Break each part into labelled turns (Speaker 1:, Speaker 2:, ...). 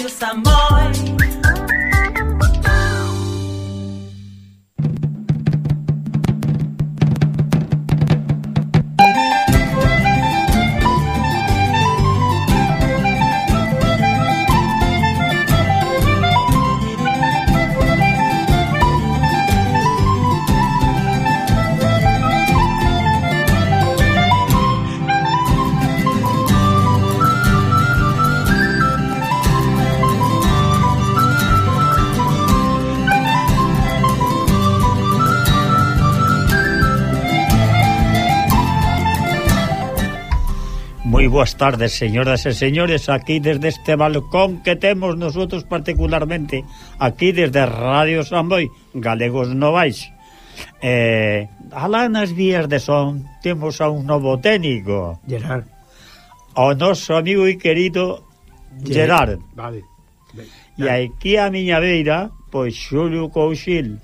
Speaker 1: you some
Speaker 2: more. boas tardes, señoras e señores, aquí desde este balcón que temos nosotros particularmente, aquí desde Radio Samboy, Galegos Novais. Eh, alá nas vías de son temos a un novo técnico.
Speaker 3: Gerard.
Speaker 2: O noso amigo e querido Gerard. Gerard.
Speaker 3: Vale.
Speaker 2: E aquí a miña beira, pois Xulio Couchil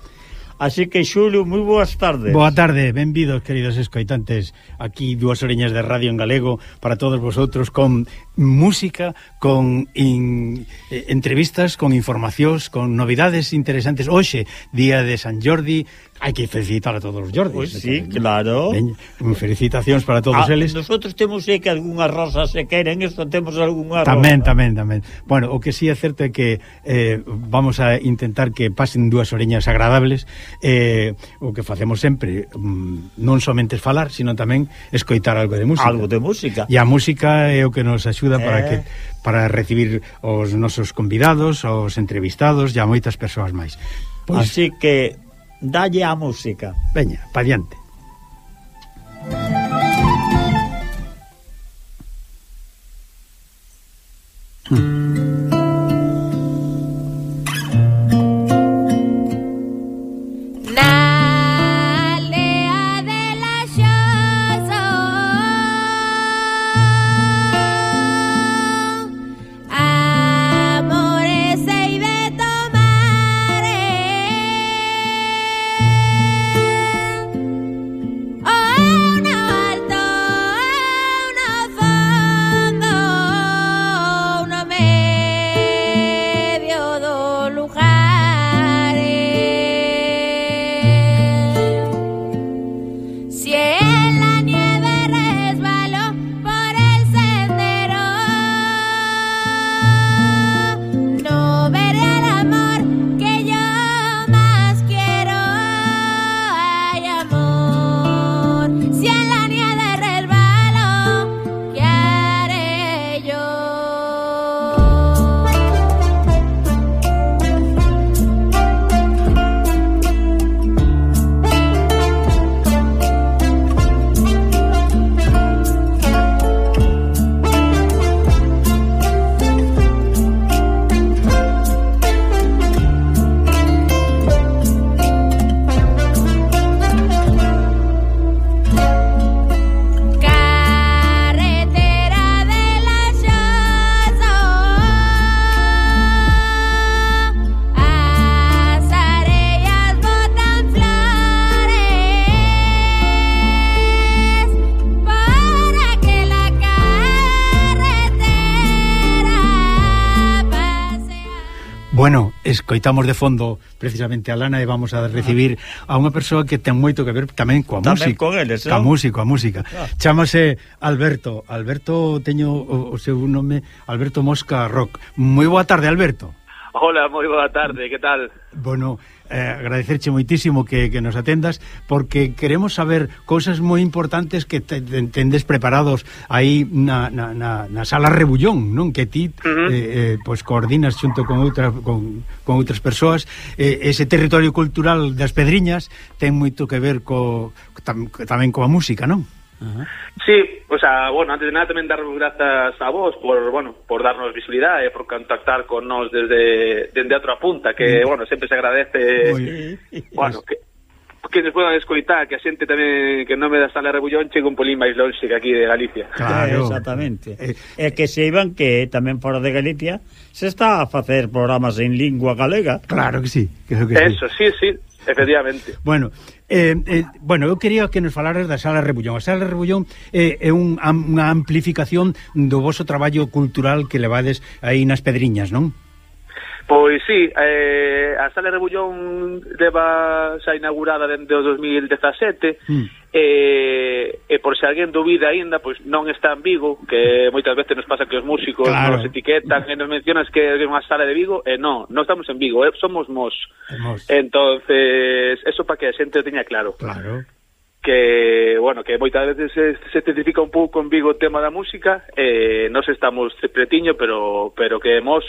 Speaker 2: Así que, Xulio, moi boas tardes.
Speaker 3: Boa tarde, benvidos, queridos escoitantes. Aquí dúas oreñas de radio en galego para todos vosotros con música, con in, eh, entrevistas, con informacións, con novidades interesantes. Hoxe, día de San Jordi, Hai que felicitar a todos os Jordis.
Speaker 2: Pois pues sí, claro.
Speaker 3: Ben, mm, felicitacións para todos
Speaker 2: ah,
Speaker 3: eles.
Speaker 2: Nosotros temos é que algunhas rosas se queren, isto temos algunha
Speaker 3: Tamén,
Speaker 2: rosa.
Speaker 3: tamén, tamén. Bueno, o que sí é certo é que eh, vamos a intentar que pasen dúas oreñas agradables. Eh, o que facemos sempre, mm, non somente falar, sino tamén escoitar algo de música.
Speaker 2: Algo de música.
Speaker 3: E a música é o que nos axuda
Speaker 2: eh.
Speaker 3: para que eh. para recibir os nosos convidados, os entrevistados e a moitas persoas máis. Pois...
Speaker 2: Así que dalle a música.
Speaker 3: Veña, pa diante. Hmm. escoitamos de fondo precisamente a Lana e vamos a recibir a unha persoa que ten moito que ver tamén coa
Speaker 2: tamén
Speaker 3: música.
Speaker 2: Con eles,
Speaker 3: eh?
Speaker 2: non?
Speaker 3: Música, a música.
Speaker 2: Ah.
Speaker 3: Chámase Alberto. Alberto teño o, o seu nome Alberto Mosca Rock. Moi boa tarde, Alberto.
Speaker 4: Hola, moi boa tarde, que tal?
Speaker 3: Bueno, eh, agradecerche moitísimo que, que nos atendas porque queremos saber cousas moi importantes que te, te, tendes preparados aí na, na, na, na sala Rebullón, non? Que ti
Speaker 4: uh -huh.
Speaker 3: eh, eh, pois coordinas xunto con outras con, con outras persoas eh, ese territorio cultural das Pedriñas ten moito que ver co tam, tamén coa música, non? -huh.
Speaker 4: Sí, o sea, bueno, antes de nada tamén dar grazas a vos por, bueno, por darnos visibilidade e eh, por contactar con nós desde, desde a outra punta, que, uh -huh. bueno, sempre se agradece,
Speaker 3: eh,
Speaker 4: bueno, que, que nos podan escoitar, que a xente tamén que non me da sala Rebullón chega un polín máis longe que aquí de Galicia.
Speaker 2: Claro, exactamente.
Speaker 3: Eh,
Speaker 2: e que seiban que tamén fora de Galicia se está a facer programas en lingua galega.
Speaker 3: Claro que sí, creo que
Speaker 4: Eso, sí, sí. sí. Efectivamente.
Speaker 3: Bueno, eh, eh, bueno, eu quería que nos falares da Sala Rebullón. A Sala Rebullón eh, é un, am, unha amplificación do voso traballo cultural que levades aí nas Pedriñas, non?
Speaker 4: Pois sí, eh, a Sala Rebullón leva xa inaugurada dende o 2017
Speaker 3: mm.
Speaker 4: eh, e por se alguén dubida aínda, pois non está en Vigo que moitas veces nos pasa que os músicos
Speaker 3: claro.
Speaker 4: nos etiquetan e nos mencionas que é unha sala de Vigo e eh, non, non estamos en Vigo, eh, somos mos. entonces eso para que a xente o teña claro
Speaker 3: Claro
Speaker 4: que, bueno, que moitas veces se, se identifica un pouco en Vigo o tema da música, eh, nos estamos pretiño, pero, pero que mos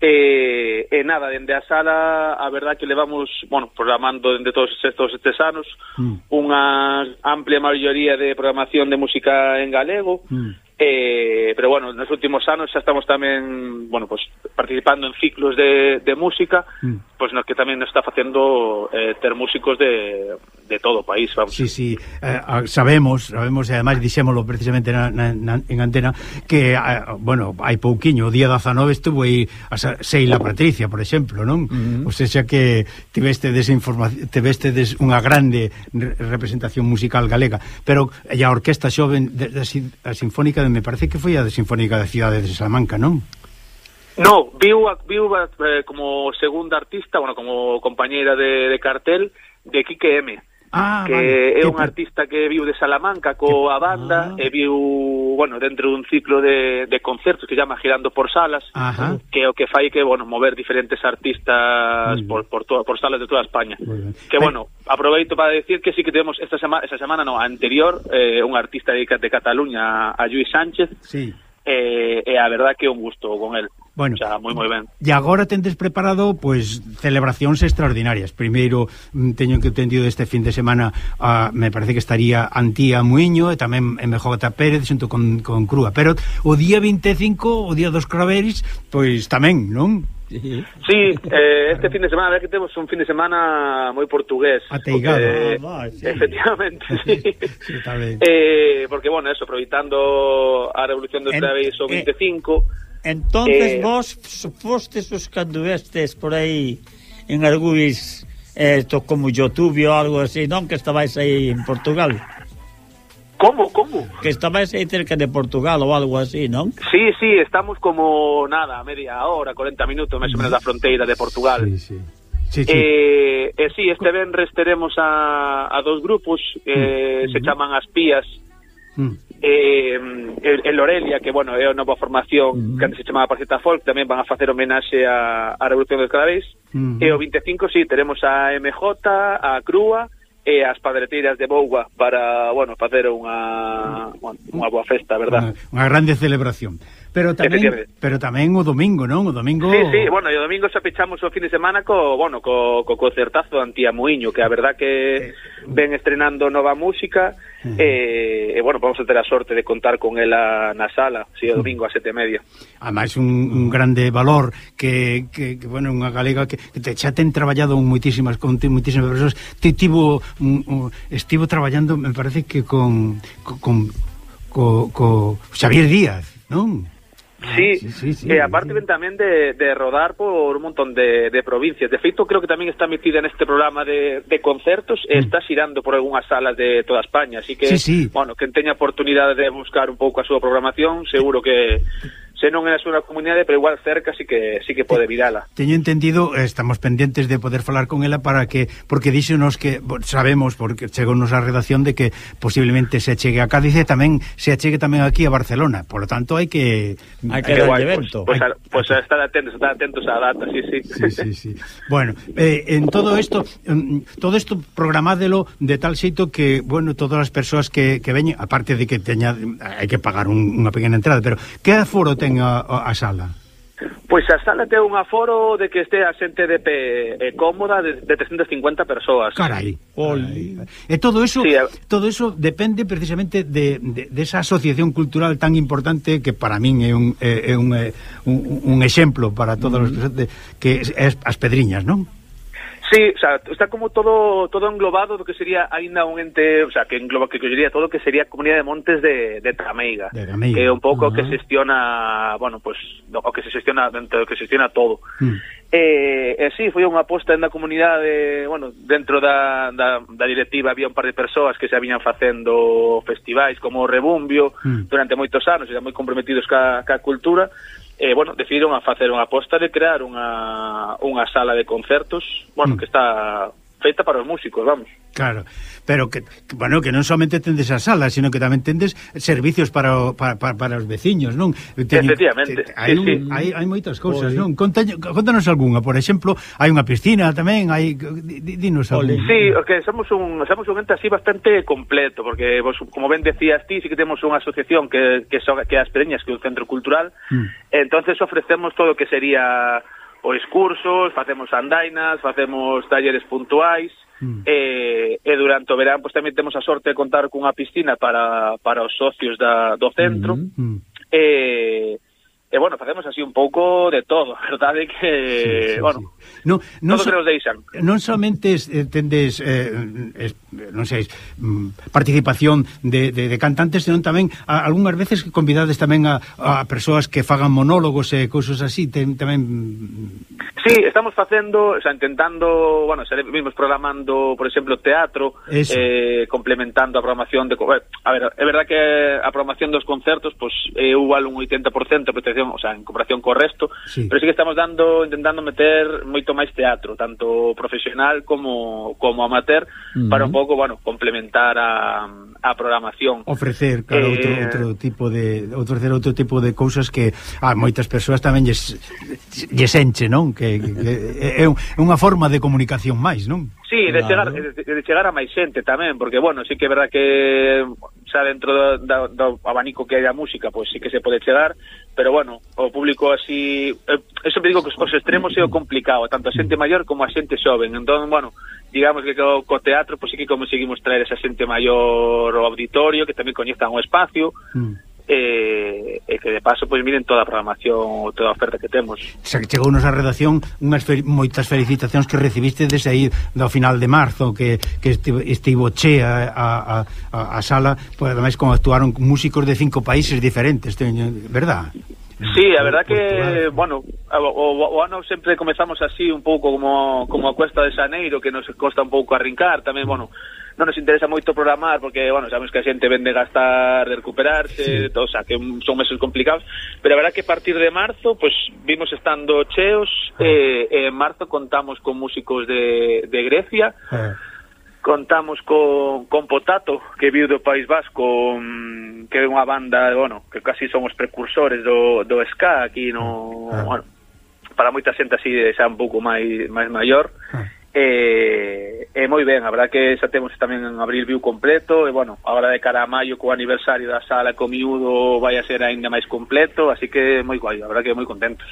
Speaker 4: E, e nada, dende a sala a verdad que levamos, bueno, programando dende todos estes, estes anos
Speaker 3: mm.
Speaker 4: unha amplia maioría de programación de música en galego
Speaker 3: mm
Speaker 4: Eh, pero bueno, nos últimos anos xa estamos tamén, bueno, pues, participando en ciclos de, de música,
Speaker 3: mm.
Speaker 4: pues, no que tamén nos está facendo eh, ter músicos de, de todo o país, vamos.
Speaker 3: Sí, sí, eh, ah, sabemos, sabemos e ademais dixémolo precisamente na, na, na, en antena que eh, bueno, hai pouquiño, o día 19 estuvo aí a Seila Patricia, por exemplo, non? Mm -hmm. O sea, xa que tiveste desinformación, tiveste des unha grande representación musical galega, pero a orquesta xoven da Sinfónica de, me parece que foi a de Sinfónica da Cidade de Salamanca, non?
Speaker 4: No, viu, a, viu a, eh, como segunda artista, bueno, como compañeira de, de cartel de Quique M
Speaker 3: ah,
Speaker 4: que
Speaker 3: vale.
Speaker 4: é un artista que viu de Salamanca coa banda
Speaker 3: ah.
Speaker 4: e viu, bueno, dentro dun ciclo de, de concertos que llama Girando por Salas,
Speaker 3: Ajá.
Speaker 4: que o que fai que, bueno, mover diferentes artistas por, por, toda, por salas de toda España. Que, bueno, aproveito para decir que sí que temos esta semana, esa semana, no, anterior, eh, un artista de, de Cataluña, a Lluís Sánchez,
Speaker 3: sí
Speaker 4: e, e a verdad que é un gusto con el.
Speaker 3: Bueno,
Speaker 4: sea, moi moi ben.
Speaker 3: E agora tendes preparado pois pues, celebracións extraordinarias. Primeiro mm, teño que entendido este fin de semana, a, me parece que estaría Antía Muiño e tamén MJ Pérez xunto con, con Crúa, pero o día 25, o día dos Craveris, pois pues, tamén, non?
Speaker 4: Sí, eh, este fin de semana, a ver que temos un fin de semana moi portugués.
Speaker 3: Ateigado.
Speaker 4: Porque,
Speaker 2: ah, vai, sí.
Speaker 4: Efectivamente, sí.
Speaker 3: sí está ben.
Speaker 4: Eh, porque, bueno, eso, aproveitando a revolución dos Travis o 25...
Speaker 2: Eh, entonces
Speaker 4: eh,
Speaker 2: vos fostes os cando estes por aí en Arguis, eh, como YouTube ou algo así, non? Que estabais aí en Portugal.
Speaker 4: Como, como?
Speaker 2: Que estabais aí cerca de Portugal ou algo así, non?
Speaker 4: Sí, sí, estamos como nada, media hora, 40 minutos, máis ou menos da fronteira de Portugal.
Speaker 3: Sí, sí. Sí, sí.
Speaker 4: Eh, eh, sí, este venres teremos a, a dos grupos, eh, mm. se mm. chaman As Pías
Speaker 3: mm.
Speaker 4: eh, el Lorelia, que, bueno, é a nova formación mm. que antes se chamaba Parceta Folk, tamén van a facer homenaxe a, a Revolución dos Cadavéis.
Speaker 3: Mm.
Speaker 4: E o 25, sí, teremos a MJ, a Crúa, e as padreteiras de Bougua para, bueno, facer unha, unha boa festa, verdad?
Speaker 3: Unha, unha grande celebración. Pero tamén, pero tamén o domingo, non? O domingo...
Speaker 4: Sí, sí, bueno, e o domingo xa pechamos o fin de semana co, bueno, co, co concertazo Antía Muiño, que a verdad que eh, ven estrenando nova música, uh -huh. e, eh, bueno, vamos a ter a sorte de contar con ela na sala, si sí, o domingo a sete e media.
Speaker 3: Ademais, un, un grande valor que, que, que bueno, unha galega que, que te, xa ten traballado moitísimas, con moitísimas persoas, te tivo, un, un, estivo traballando, me parece que con, con, con co, co Xavier Díaz, non?
Speaker 4: Sí,
Speaker 3: sí, sí, sí,
Speaker 4: e aparte ven tamén de, de rodar por un montón de, de provincias. De feito, creo que tamén está metida neste programa de, de concertos e mm. está xirando por algunhas salas de toda España. Así que,
Speaker 3: sí, sí.
Speaker 4: bueno, quen teña oportunidade de buscar un pouco a súa programación, seguro que se non é na súa comunidade, pero igual cerca sí que sí que pode eh, virala.
Speaker 3: Teño entendido, eh, estamos pendentes de poder falar con ela para que porque díxenos que sabemos porque chegounos a redacción de que posiblemente se chegue a Cádiz e tamén se achegue tamén aquí a Barcelona. Por lo tanto, hai que
Speaker 2: hai que dar evento.
Speaker 4: Pois, pois, pois pues, pues, pues, estar atentos, estar atentos á data, sí, sí.
Speaker 3: Sí, sí, sí. Bueno, eh, en todo isto todo isto programádelo de tal xeito que, bueno, todas as persoas que, que veñen, aparte de que teña hai que pagar un, unha pequena entrada, pero que aforo ten ten a, a sala?
Speaker 4: Pois a sala ten un aforo de que este a xente de pé eh, cómoda de, de 350 persoas.
Speaker 3: Carai. Oli. E todo eso
Speaker 4: sí,
Speaker 3: todo eso depende precisamente de, de, de esa asociación cultural tan importante que para min é un é un, un, un exemplo para todos os que, que é as Pedriñas, non?
Speaker 4: Sí, o sea, está como todo todo englobado do que sería aínda un ente, o sea, que engloba que collería todo o que sería a Comunidade de Montes de, de Trameiga,
Speaker 3: de Trameiga.
Speaker 4: que é un pouco uh -huh.
Speaker 3: que
Speaker 4: xestiona, bueno, pues o que se xestiona dentro do que xestiona todo.
Speaker 3: Mm.
Speaker 4: Eh, eh, sí, foi unha aposta na comunidade, bueno, dentro da, da, da directiva había un par de persoas que se viñan facendo festivais como o Rebumbio
Speaker 3: mm.
Speaker 4: durante moitos anos, eran moi comprometidos ca, ca cultura, eh, bueno, decidiron a facer unha aposta de crear unha, unha sala de concertos, bueno,
Speaker 3: mm.
Speaker 4: que está feita para os músicos, vamos.
Speaker 3: Claro pero que, que bueno, que non somente tendes as sala, sino que tamén tendes servicios para o, para, para, para os veciños, non?
Speaker 4: Teño, Efectivamente.
Speaker 3: Hai,
Speaker 4: sí,
Speaker 3: un,
Speaker 4: sí.
Speaker 3: hai, hai moitas cousas, non? Contaño, contanos algunha, por exemplo, hai unha piscina tamén, hai dinos algunha.
Speaker 4: Sí, que somos un somos un ente así bastante completo, porque vos, como ben decías ti, sí que temos unha asociación que que, so, que as Pereñas, que é un centro cultural,
Speaker 3: mm.
Speaker 4: entonces ofrecemos todo o que sería pois cursos, facemos andainas, facemos talleres puntuais,
Speaker 3: Mm.
Speaker 4: E, e durante o verán pois, tamén temos a sorte de contar cunha piscina para, para os socios da, do centro.
Speaker 3: Mm,
Speaker 4: mm. E, facemos así un pouco de todo, verdade que,
Speaker 3: sí, sí,
Speaker 4: bueno,
Speaker 3: sí. No, non
Speaker 4: todo
Speaker 3: so,
Speaker 4: que nos deixan.
Speaker 3: Non somente eh, tendes, eh, es, non sei, mm, participación de, de, de cantantes, senón tamén, a, algunhas veces que convidades tamén a, a persoas que fagan monólogos e cousas así, ten, tamén... Mm.
Speaker 4: Sí, estamos facendo, o sea, intentando, bueno, xa programando, por exemplo, teatro,
Speaker 3: Eso.
Speaker 4: eh, complementando a programación de... Eh, a ver, é verdad que a programación dos concertos, pois, pues, é igual un 80% de protección, o sea, en cooperación co resto,
Speaker 3: sí.
Speaker 4: pero sí que estamos dando intentando meter moito máis teatro, tanto profesional como como amateur,
Speaker 2: uh -huh.
Speaker 4: para un pouco, bueno, complementar a, a programación.
Speaker 3: Ofrecer, claro,
Speaker 4: eh...
Speaker 3: outro, outro tipo de ofrecer outro tipo de cousas que a moitas persoas tamén lles, lles enche, non? Que, que é unha forma de comunicación máis, non?
Speaker 4: Sí, de,
Speaker 2: claro.
Speaker 4: chegar, de, de chegar a máis xente tamén, porque, bueno, sí que é verdad que xa dentro do, do, do abanico que hai da música, pois sí que se pode chegar, pero bueno, o público así, Eh, eso me digo que os, os extremos é o complicado, tanto a xente maior como a xente xoven, entón, bueno, digamos que co, co teatro, pois sí que conseguimos traer esa xente maior ao auditorio, que tamén coñezan o espacio,
Speaker 3: mm
Speaker 4: e, e que de paso pois miren toda a programación ou toda a oferta que temos.
Speaker 3: Xa que chegou a redacción unhas fel moitas felicitacións que recibiste desde aí do final de marzo que, que estivo chea a, a, a sala, pois ademais como actuaron músicos de cinco países diferentes, teño, verdad?
Speaker 4: Sí, a verdad que, bueno, o, o ano sempre comezamos así un pouco como, como a cuesta de Xaneiro que nos costa un pouco arrincar, tamén, bueno, non nos interesa moito programar porque, bueno, sabemos que a xente vende gastar, de recuperarse,
Speaker 3: sí.
Speaker 4: todo, o sea, que son meses complicados, pero a verdad que a partir de marzo, pues vimos estando cheos, ah. eh, en marzo contamos con músicos de, de Grecia,
Speaker 3: ah.
Speaker 4: contamos con, con Potato, que viu do País Vasco, que é unha banda, bueno, que casi son os precursores do, do ska aquí no,
Speaker 3: ah. ah.
Speaker 4: bueno, para moita xente así, xa un pouco máis, máis maior,
Speaker 3: ah
Speaker 4: E, e moi ben, a verdad que xa temos tamén en abril viu completo e bueno, agora de cara a maio co aniversario da sala co miúdo vai a ser aínda máis completo, así que moi guai, a verdad que moi contentos.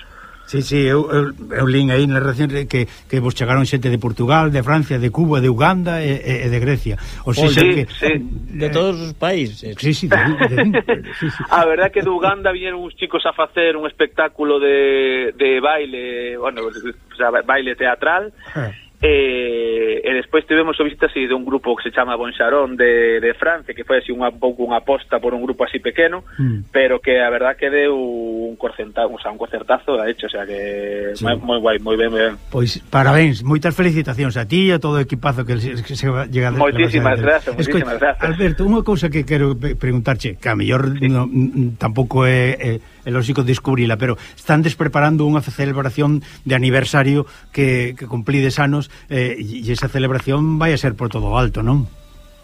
Speaker 3: Sí, sí, eu, eu, eu lín aí na relación que, que vos chegaron xente de Portugal, de Francia, de Cuba, de Uganda e, e de Grecia. O sea,
Speaker 4: sí,
Speaker 3: que,
Speaker 4: sí.
Speaker 2: De todos os países.
Speaker 3: Sí, sí, de, de, de, sí, sí.
Speaker 4: A verdad que de Uganda viñeron uns chicos a facer un espectáculo de, de baile, bueno, o sea, baile teatral.
Speaker 3: Eh
Speaker 4: E, e despois tivemos o visita así, de un grupo que se chama Bonxarón de, de Francia, que foi así unha pouco unha aposta por un grupo así pequeno,
Speaker 3: mm.
Speaker 4: pero que a verdad que deu un concertazo, o sea, un concertazo, de hecho, o sea que
Speaker 3: sí.
Speaker 4: moi, moi guai, moi ben, moi ben.
Speaker 3: Pois parabéns, moitas felicitacións a ti e a todo o equipazo que se, que se llega
Speaker 4: Moitísimas grazas, moitísimas grazas.
Speaker 3: Alberto, unha cousa que quero preguntarche, que a mellor sí. no, tampouco é eh, é lógico descubrila, pero están despreparando unha celebración de aniversario que, que cumplides anos eh, e esa celebración vai a ser por todo o alto, non?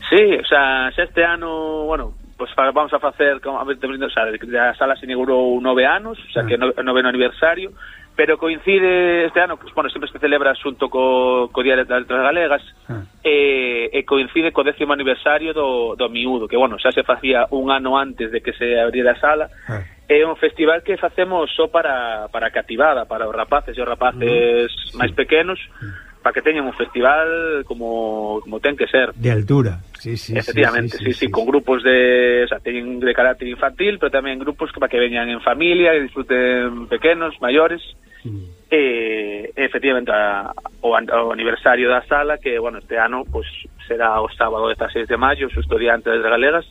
Speaker 4: Sí, o sea, este ano, bueno, pues vamos a facer, como, a ver, o sea, a sala se inaugurou nove anos, o sea,
Speaker 3: ah.
Speaker 4: que no, noveno aniversario, pero coincide este ano, pues, bueno, sempre se celebra xunto co, co Día das Letras Galegas
Speaker 3: ah.
Speaker 4: e, e coincide co décimo aniversario do, do miúdo, que, bueno, xa se facía un ano antes de que se abriera a sala
Speaker 3: ah.
Speaker 4: É un festival que facemos só para, para cativada, para os rapaces e os rapaces máis pequenos, para que teñan un festival como, como ten que ser.
Speaker 3: De altura, sí, sí.
Speaker 4: Efectivamente, sí, sí, sí, sí, sí, sí con grupos de, o sea, teñen de carácter infantil, pero tamén grupos que para que veñan en familia, que disfruten pequenos, maiores.
Speaker 3: Mm.
Speaker 4: E, efectivamente, a, o, o aniversario da sala, que, bueno, este ano, pues, será o sábado 16 de maio, xusto día antes das galegas,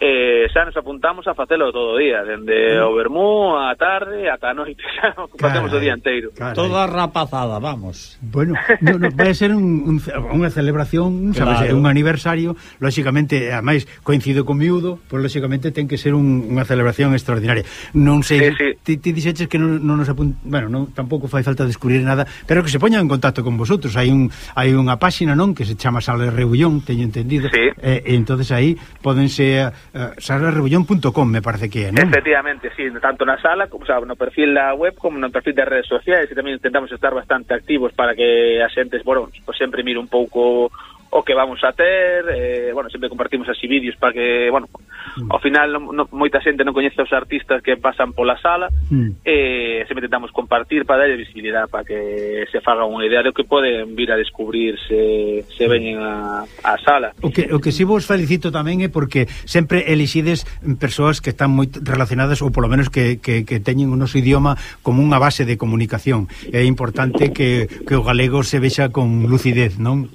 Speaker 4: eh, xa nos apuntamos a facelo todo o día, dende mm. o vermú a tarde, ata a noite, xa facemos o día inteiro.
Speaker 3: Carai.
Speaker 2: Toda rapazada, vamos.
Speaker 3: Bueno, no, no, vai ser un, un, unha celebración,
Speaker 2: claro.
Speaker 3: sabes, un aniversario, lóxicamente, ademais, coincido con miúdo, pois lóxicamente ten que ser un, unha celebración extraordinaria. Non sei,
Speaker 4: sí, sí.
Speaker 3: ti, ti dixeches que non, non nos apunt... Bueno, non, tampouco fai falta descubrir nada, pero que se poñan en contacto con vosotros. Hai un hai unha páxina, non, que se chama Sala Rebullón, teño entendido.
Speaker 4: Sí.
Speaker 3: Eh, entonces aí podense Eh, sararrebullón.com me parece que é, non?
Speaker 4: Efectivamente, sí, tanto na sala, como, o sea, no perfil da web, como no perfil das redes sociais, e tamén intentamos estar bastante activos para que a xentes, bueno, pues sempre mire un pouco o que vamos a ter, eh, bueno, sempre compartimos así vídeos para que, bueno, mm. ao final no, no, moita xente non coñece os artistas que pasan pola sala,
Speaker 3: mm.
Speaker 4: eh, sempre tentamos compartir para darlle visibilidade para que se faga unha idea do que poden vir a descubrir se, se mm. veñen a, a sala.
Speaker 3: O que, o que si vos felicito tamén é porque sempre elixides persoas que están moi relacionadas ou polo menos que, que, que teñen o noso idioma como unha base de comunicación. É importante que, que o galego se vexa con lucidez, non?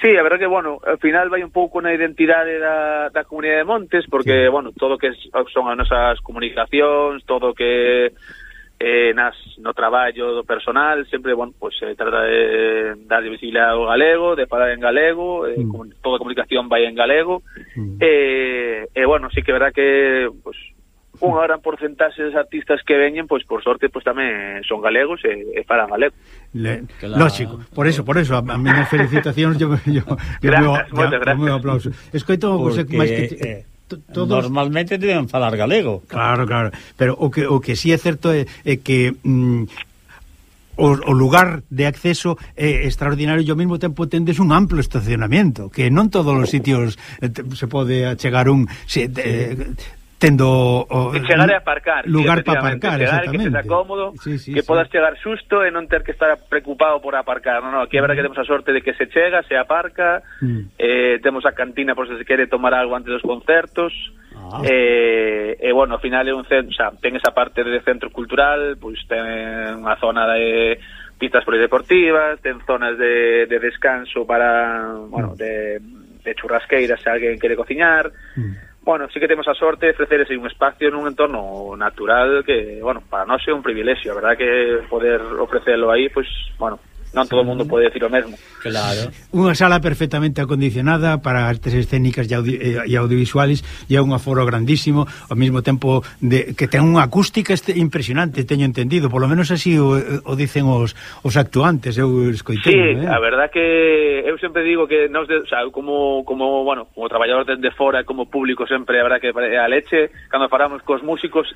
Speaker 4: Sí, a verdade, que, bueno, ao final vai un pouco na identidade da, da comunidade de Montes, porque, sí. bueno, todo que son as nosas comunicacións, todo que eh, nas, no traballo do personal, sempre, bueno, pues, se trata de dar visibilidade ao galego, de falar en galego, eh,
Speaker 3: mm.
Speaker 4: toda a comunicación vai en galego,
Speaker 3: mm.
Speaker 4: e, eh, eh, bueno, sí que é verdad que, pues, unha gran porcentaxe dos artistas que veñen, pois por sorte pois tamén son galegos e, e para galego.
Speaker 3: Le,
Speaker 2: claro.
Speaker 3: Lógico, por eso, por eso a, a miñas felicitacións yo yo yo
Speaker 4: gracias,
Speaker 3: meu, yo,
Speaker 4: gracias.
Speaker 3: meu aplauso. Escoito
Speaker 2: Porque,
Speaker 3: máis que
Speaker 2: eh,
Speaker 3: todos
Speaker 2: normalmente deben falar galego.
Speaker 3: Claro, claro, pero o que o que si sí é certo é, é que mm, o, o lugar de acceso é eh, extraordinario e ao mesmo tempo tendes un amplo estacionamento que non todos os sitios eh, te, se pode achegar un se, sí. eh, tendo o,
Speaker 4: que chegar a aparcar
Speaker 3: lugar para aparcar
Speaker 4: chegar, que sea cómodo
Speaker 3: sí, sí,
Speaker 4: que
Speaker 3: sí.
Speaker 4: podas chegar xusto e non ter que estar preocupado por aparcar No, no, aquí é verdad que temos a sorte de que se chega se aparca
Speaker 3: mm.
Speaker 4: eh, temos a cantina por se se quere tomar algo antes dos concertos
Speaker 2: ah.
Speaker 4: eh, e bueno, ao final é un centro o sea, ten esa parte de centro cultural pois ten unha zona de pistas polideportivas ten zonas de, de descanso para bueno, mm. de, de churrasqueiras se alguén quere cociñar
Speaker 3: mm
Speaker 4: bueno, sí que temos a sorte de ofrecer ese un espacio nun entorno natural que, bueno, para nós é un privilexio, a verdad que poder ofrecelo aí, pois, pues, bueno, non todo o mundo pode decir o mesmo.
Speaker 2: Claro.
Speaker 3: Unha sala perfectamente acondicionada para artes escénicas e, audio, e audiovisuales e é un aforo grandísimo, ao mesmo tempo de, que ten unha acústica este, impresionante, teño entendido, polo menos así o, o dicen os, os actuantes, eu escoitei.
Speaker 4: Sí,
Speaker 3: eh?
Speaker 4: a verdad que eu sempre digo que nos de, o sea, como, como, bueno, como traballador desde fora, como público sempre, a verdad que a leche, cando falamos cos músicos,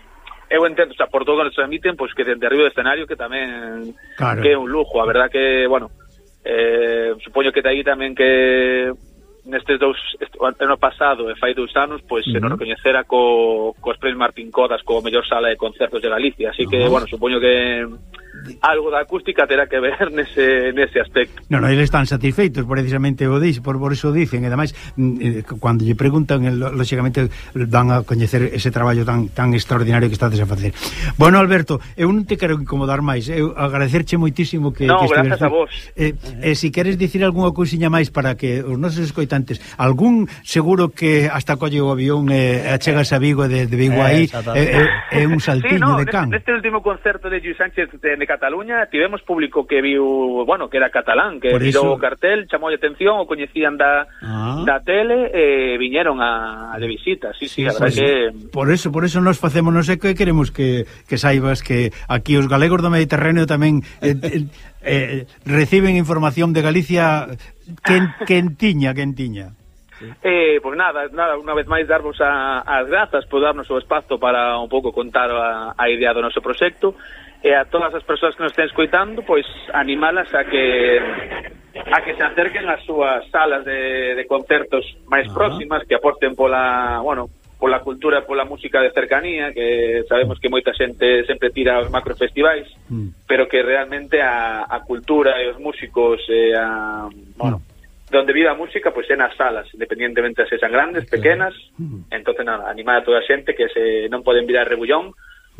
Speaker 4: eu entendo, xa, por todo que nos emiten, pois que dende arriba do escenario que tamén
Speaker 3: claro.
Speaker 4: que é un lujo, a verdad que, bueno, eh, supoño que daí tamén que nestes dous ano pasado e fai dous anos, pois uh -huh. se nos recoñecera co, cos Pres Martín Codas como mellor sala de concertos de Galicia, así uh
Speaker 3: -huh.
Speaker 4: que, bueno, supoño que algo da acústica terá que ver nese, nese aspecto.
Speaker 3: Non, non, eles están satisfeitos, precisamente o dis, por, por iso dicen, e ademais, mm, eh, cando lle preguntan, lóxicamente, dan a coñecer ese traballo tan tan extraordinario que estades a facer. Bueno, Alberto, eu non te quero incomodar máis, eu agradecerche moitísimo que...
Speaker 4: No,
Speaker 3: que
Speaker 4: gracias a vos.
Speaker 3: Eh, eh, si queres dicir algunha cousiña máis para que os nosos escoitantes, algún seguro que hasta colle o avión e eh, achegas a Vigo de, de Vigo aí, é eh, eh, eh, un saltiño
Speaker 4: sí, no,
Speaker 3: de can.
Speaker 4: Neste, neste último concerto de Gil Sánchez, de Cataluña tivemos público que viu, bueno, que era catalán, que
Speaker 3: Por
Speaker 4: virou
Speaker 3: eso...
Speaker 4: o cartel, chamou a atención, o coñecían da,
Speaker 2: ah.
Speaker 4: da tele e eh, viñeron a, a de visita. Sí, sí, sí, a sí,
Speaker 3: sí.
Speaker 4: que...
Speaker 3: Por eso, por eso nos facemos, non sei que queremos que, que saibas que aquí os galegos do Mediterráneo tamén eh, eh, eh, reciben información de Galicia quen, quentiña, quentiña.
Speaker 4: Eh, pois pues nada, nada, unha vez máis darvos a, as grazas por darnos o espazo para un pouco contar a, a idea do noso proxecto e a todas as persoas que nos estén escoitando, pois animalas a que a que se acerquen ás súas salas de, de concertos máis
Speaker 2: Ajá.
Speaker 4: próximas, que aporten pola, bueno, pola cultura, pola música de cercanía, que sabemos que moita xente sempre tira aos macrofestivais,
Speaker 3: mm.
Speaker 4: pero que realmente a, a cultura e os músicos e a, bueno, mm donde vive a música pois pues, é nas salas, independientemente se sean grandes, pequenas, mm. entonces nada, animar a toda a xente que se non poden vir a Rebullón,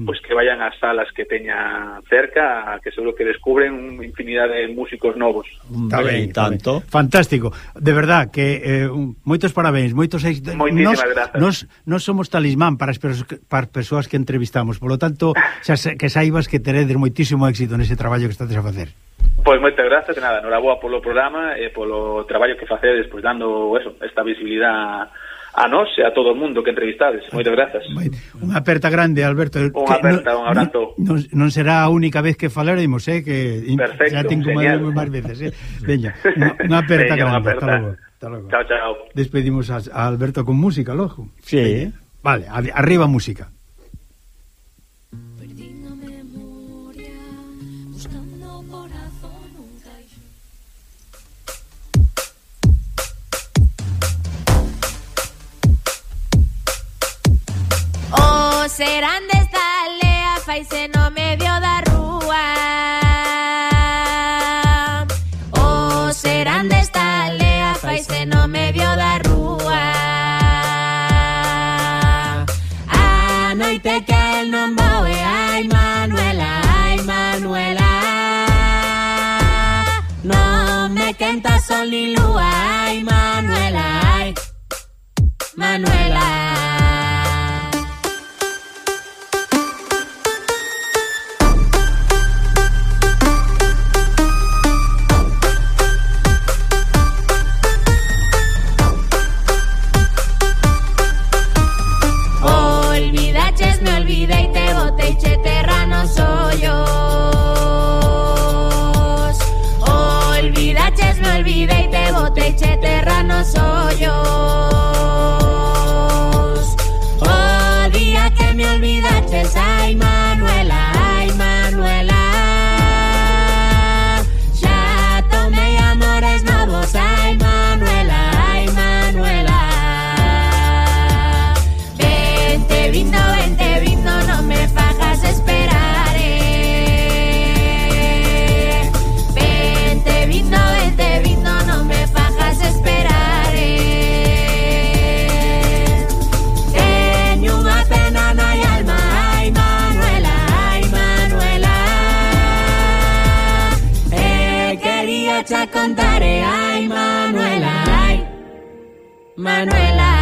Speaker 4: pois que vayan ás salas que teña cerca, que seguro que descubren infinidad de músicos novos.
Speaker 3: Está ben,
Speaker 2: tanto.
Speaker 3: Fantástico. De verdad que eh, moitos parabéns, moitos éxitos.
Speaker 4: Moitísimas
Speaker 3: nos,
Speaker 4: grazas.
Speaker 3: Nos, nos somos talismán para as para persoas que entrevistamos, polo tanto, xa que saibas que teredes moitísimo éxito nese traballo que estades a facer.
Speaker 4: Pois moitas grazas, nada, noraboa polo programa e polo traballo que facedes, pois dando eso, esta visibilidade a nós e a todo o mundo que entrevistades. Moitas grazas.
Speaker 3: Unha aperta grande, Alberto.
Speaker 4: Unha aperta,
Speaker 3: no,
Speaker 4: un abrazo.
Speaker 3: Non, non será a única vez que falaremos, eh, que
Speaker 4: Perfecto,
Speaker 3: xa ten como máis veces, eh. Veña, unha aperta
Speaker 4: Veña,
Speaker 3: grande. Unha
Speaker 4: aperta.
Speaker 3: Hasta logo. Hasta logo.
Speaker 4: Chao, chao.
Speaker 3: Despedimos a, a Alberto con música, lojo.
Speaker 2: Sí.
Speaker 3: Veña. Vale, arriba música.
Speaker 5: serán desta aldea faise no medio da rúa. O oh, serán desta aldea faise no medio da rúa. A noite que el non vou ai Manuela, ai Manuela. Non me quenta sol ni lúa, ai Manuela, ai Manuela. Manuela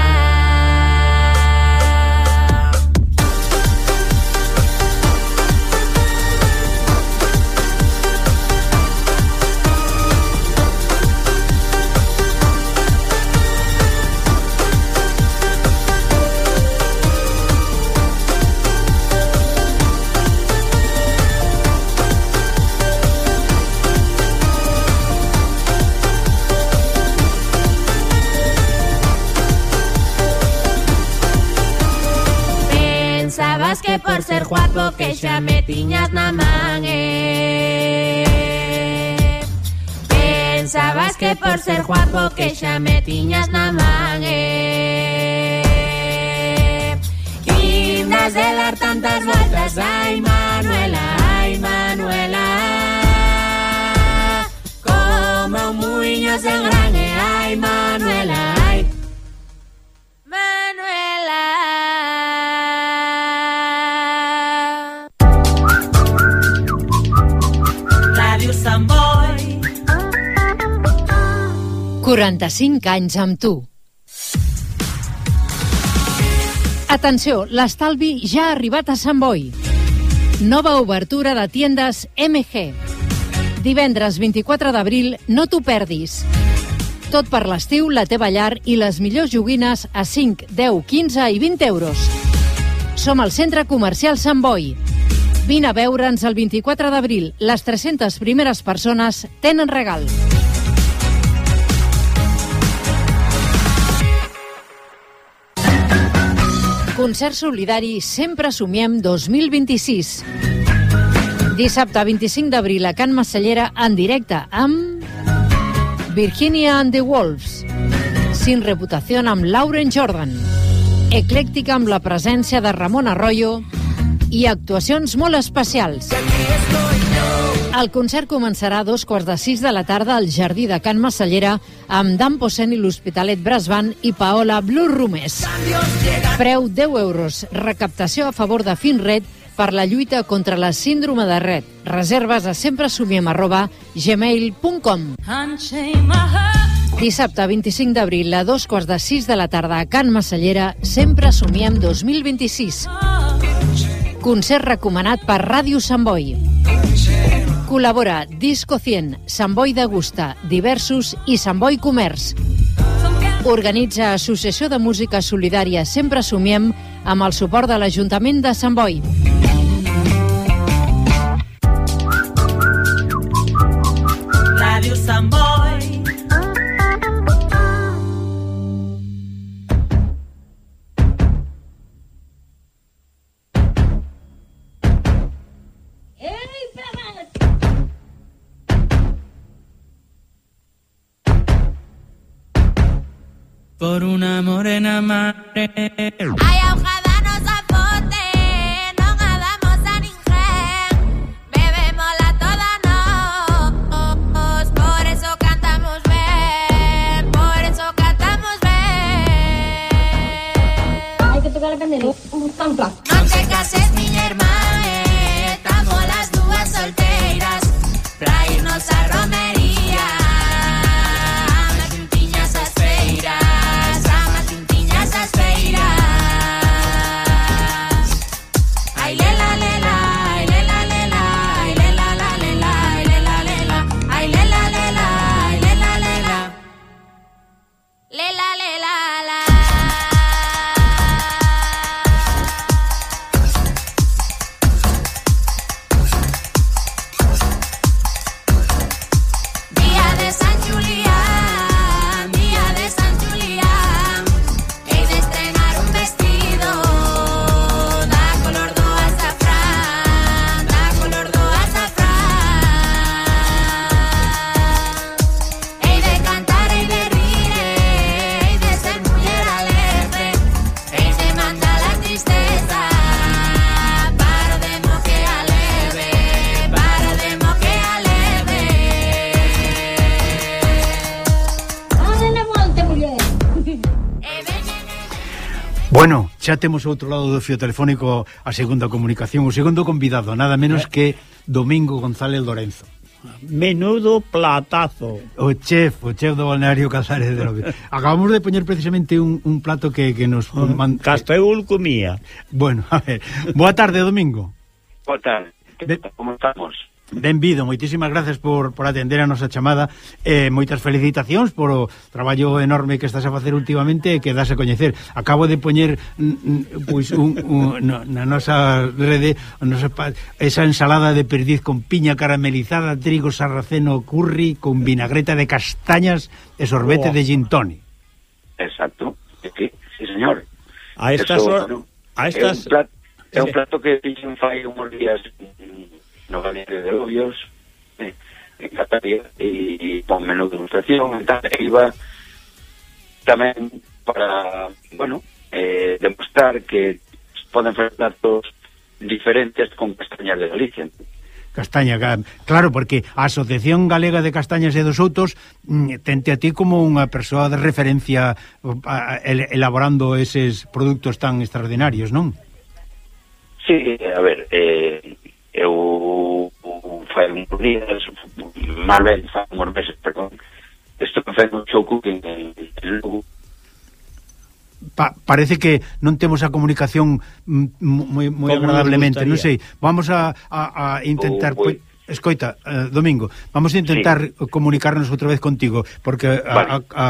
Speaker 5: que xa me tiñas na man eh. Pensabas que por ser guapo que xa me tiñas na man eh. Indas de dar tantas voltas Ai Manuela, ai Manuela Como un muiño sen gran Ai Manuela,
Speaker 6: 45 anys amb tu. Atenció, l'estalvi ja ha arribat a Sant Boi. Nova obertura de tiendes MG. Divendres 24 d'abril, no t'ho perdis. Tot per l'estiu, la teva llar i les millors joguines a 5, 10, 15 i 20 euros. Som al centre comercial Sant Boi. Vine a veure'ns el 24 d'abril. Les 300 primeres persones tenen regal. Concert solidari Sempre Somiem 2026. Dissabte 25 d'abril a Can Massallera en directe amb Virginia and the Wolves. Sin reputació amb Lauren Jordan. Eclèctica amb la presència de Ramon Arroyo i actuacions molt especials. El concert començarà a dos quarts de sis de la tarda al Jardí de Can Massallera amb Dan Posen i l'Hospitalet Brass Band i Paola Blue Rumés. Preu 10 euros. Recaptació a favor de Finred per la lluita contra la síndrome de Red. Reserves a sempresumiem arroba gmail.com. Dissabte 25 d'abril a dos quarts de sis de la tarda a Can Massallera, sempre somiem 2026. Concert recomanat per Ràdio Sant Boi. Col·labora Disco 100, Sant Boi d'Agusta, Diversos i Sant Boi Comerç. Organitza Associació de Música Solidària Sempre Somiem amb el suport de l'Ajuntament de Sant Boi.
Speaker 3: xa temos outro lado do fio telefónico a segunda comunicación, o segundo convidado, nada menos eh. que Domingo González Lorenzo.
Speaker 2: Menudo platazo.
Speaker 3: O chef, o chef do balneario Casares de Lobe. Acabamos de poñer precisamente un, un plato que, que nos... Man...
Speaker 2: Casteul comía.
Speaker 3: Bueno, a ver. Boa tarde, Domingo.
Speaker 7: Boa tarde. Como estamos?
Speaker 3: Benvido, moitísimas gracias por, por atender a nosa chamada eh, Moitas felicitacións por o traballo enorme que estás a facer últimamente que das a coñecer. Acabo de poñer mm, pois, un, un, no, na nosa rede nosa, esa ensalada de perdiz con piña caramelizada, trigo sarraceno curry con vinagreta de castañas e sorbete
Speaker 2: oh.
Speaker 3: de gin toni
Speaker 7: Exacto, sí, sí señor.
Speaker 2: A estas...
Speaker 7: Eso,
Speaker 2: a estas...
Speaker 7: É un plato, é un plato que fai unhos días mm, no gabinete de Obios, eh, en Cataria, e, e con menú de ilustración, e tal, e iba tamén para, bueno, eh, demostrar que poden facer platos diferentes con castañas de Galicia.
Speaker 3: Castaña, claro, porque a Asociación Galega de Castañas e dos Soutos mm, tente a ti como unha persoa de referencia elaborando eses produtos tan extraordinarios, non?
Speaker 7: Sí, a ver, eh, uns días, máis ben, fan uns meses, perdón, estou facendo un show cooking en, en Lugo
Speaker 3: pa parece que non temos a comunicación moi moi agradablemente, non sei. Vamos a, a, a intentar
Speaker 7: oh, pois,
Speaker 3: pues, Escoita, eh, Domingo, vamos a intentar sí. comunicarnos outra vez contigo porque
Speaker 7: vale.
Speaker 3: a, a,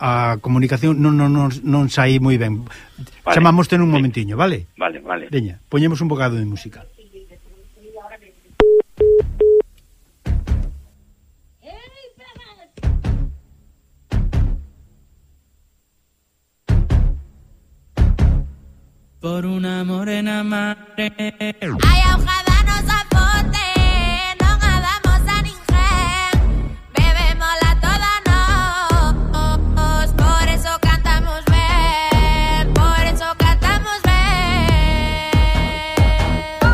Speaker 3: a comunicación non non non, non sai moi ben.
Speaker 7: Vale.
Speaker 3: Chamámoste nun momentiño, vale?
Speaker 7: Vale, vale.
Speaker 3: Veña, poñemos un bocado de música.
Speaker 8: por una morena madre.
Speaker 5: Ay, ojalá nos azote, no hagamos a ningún, bebémosla toda nos, por eso cantamos ver, por eso cantamos ver.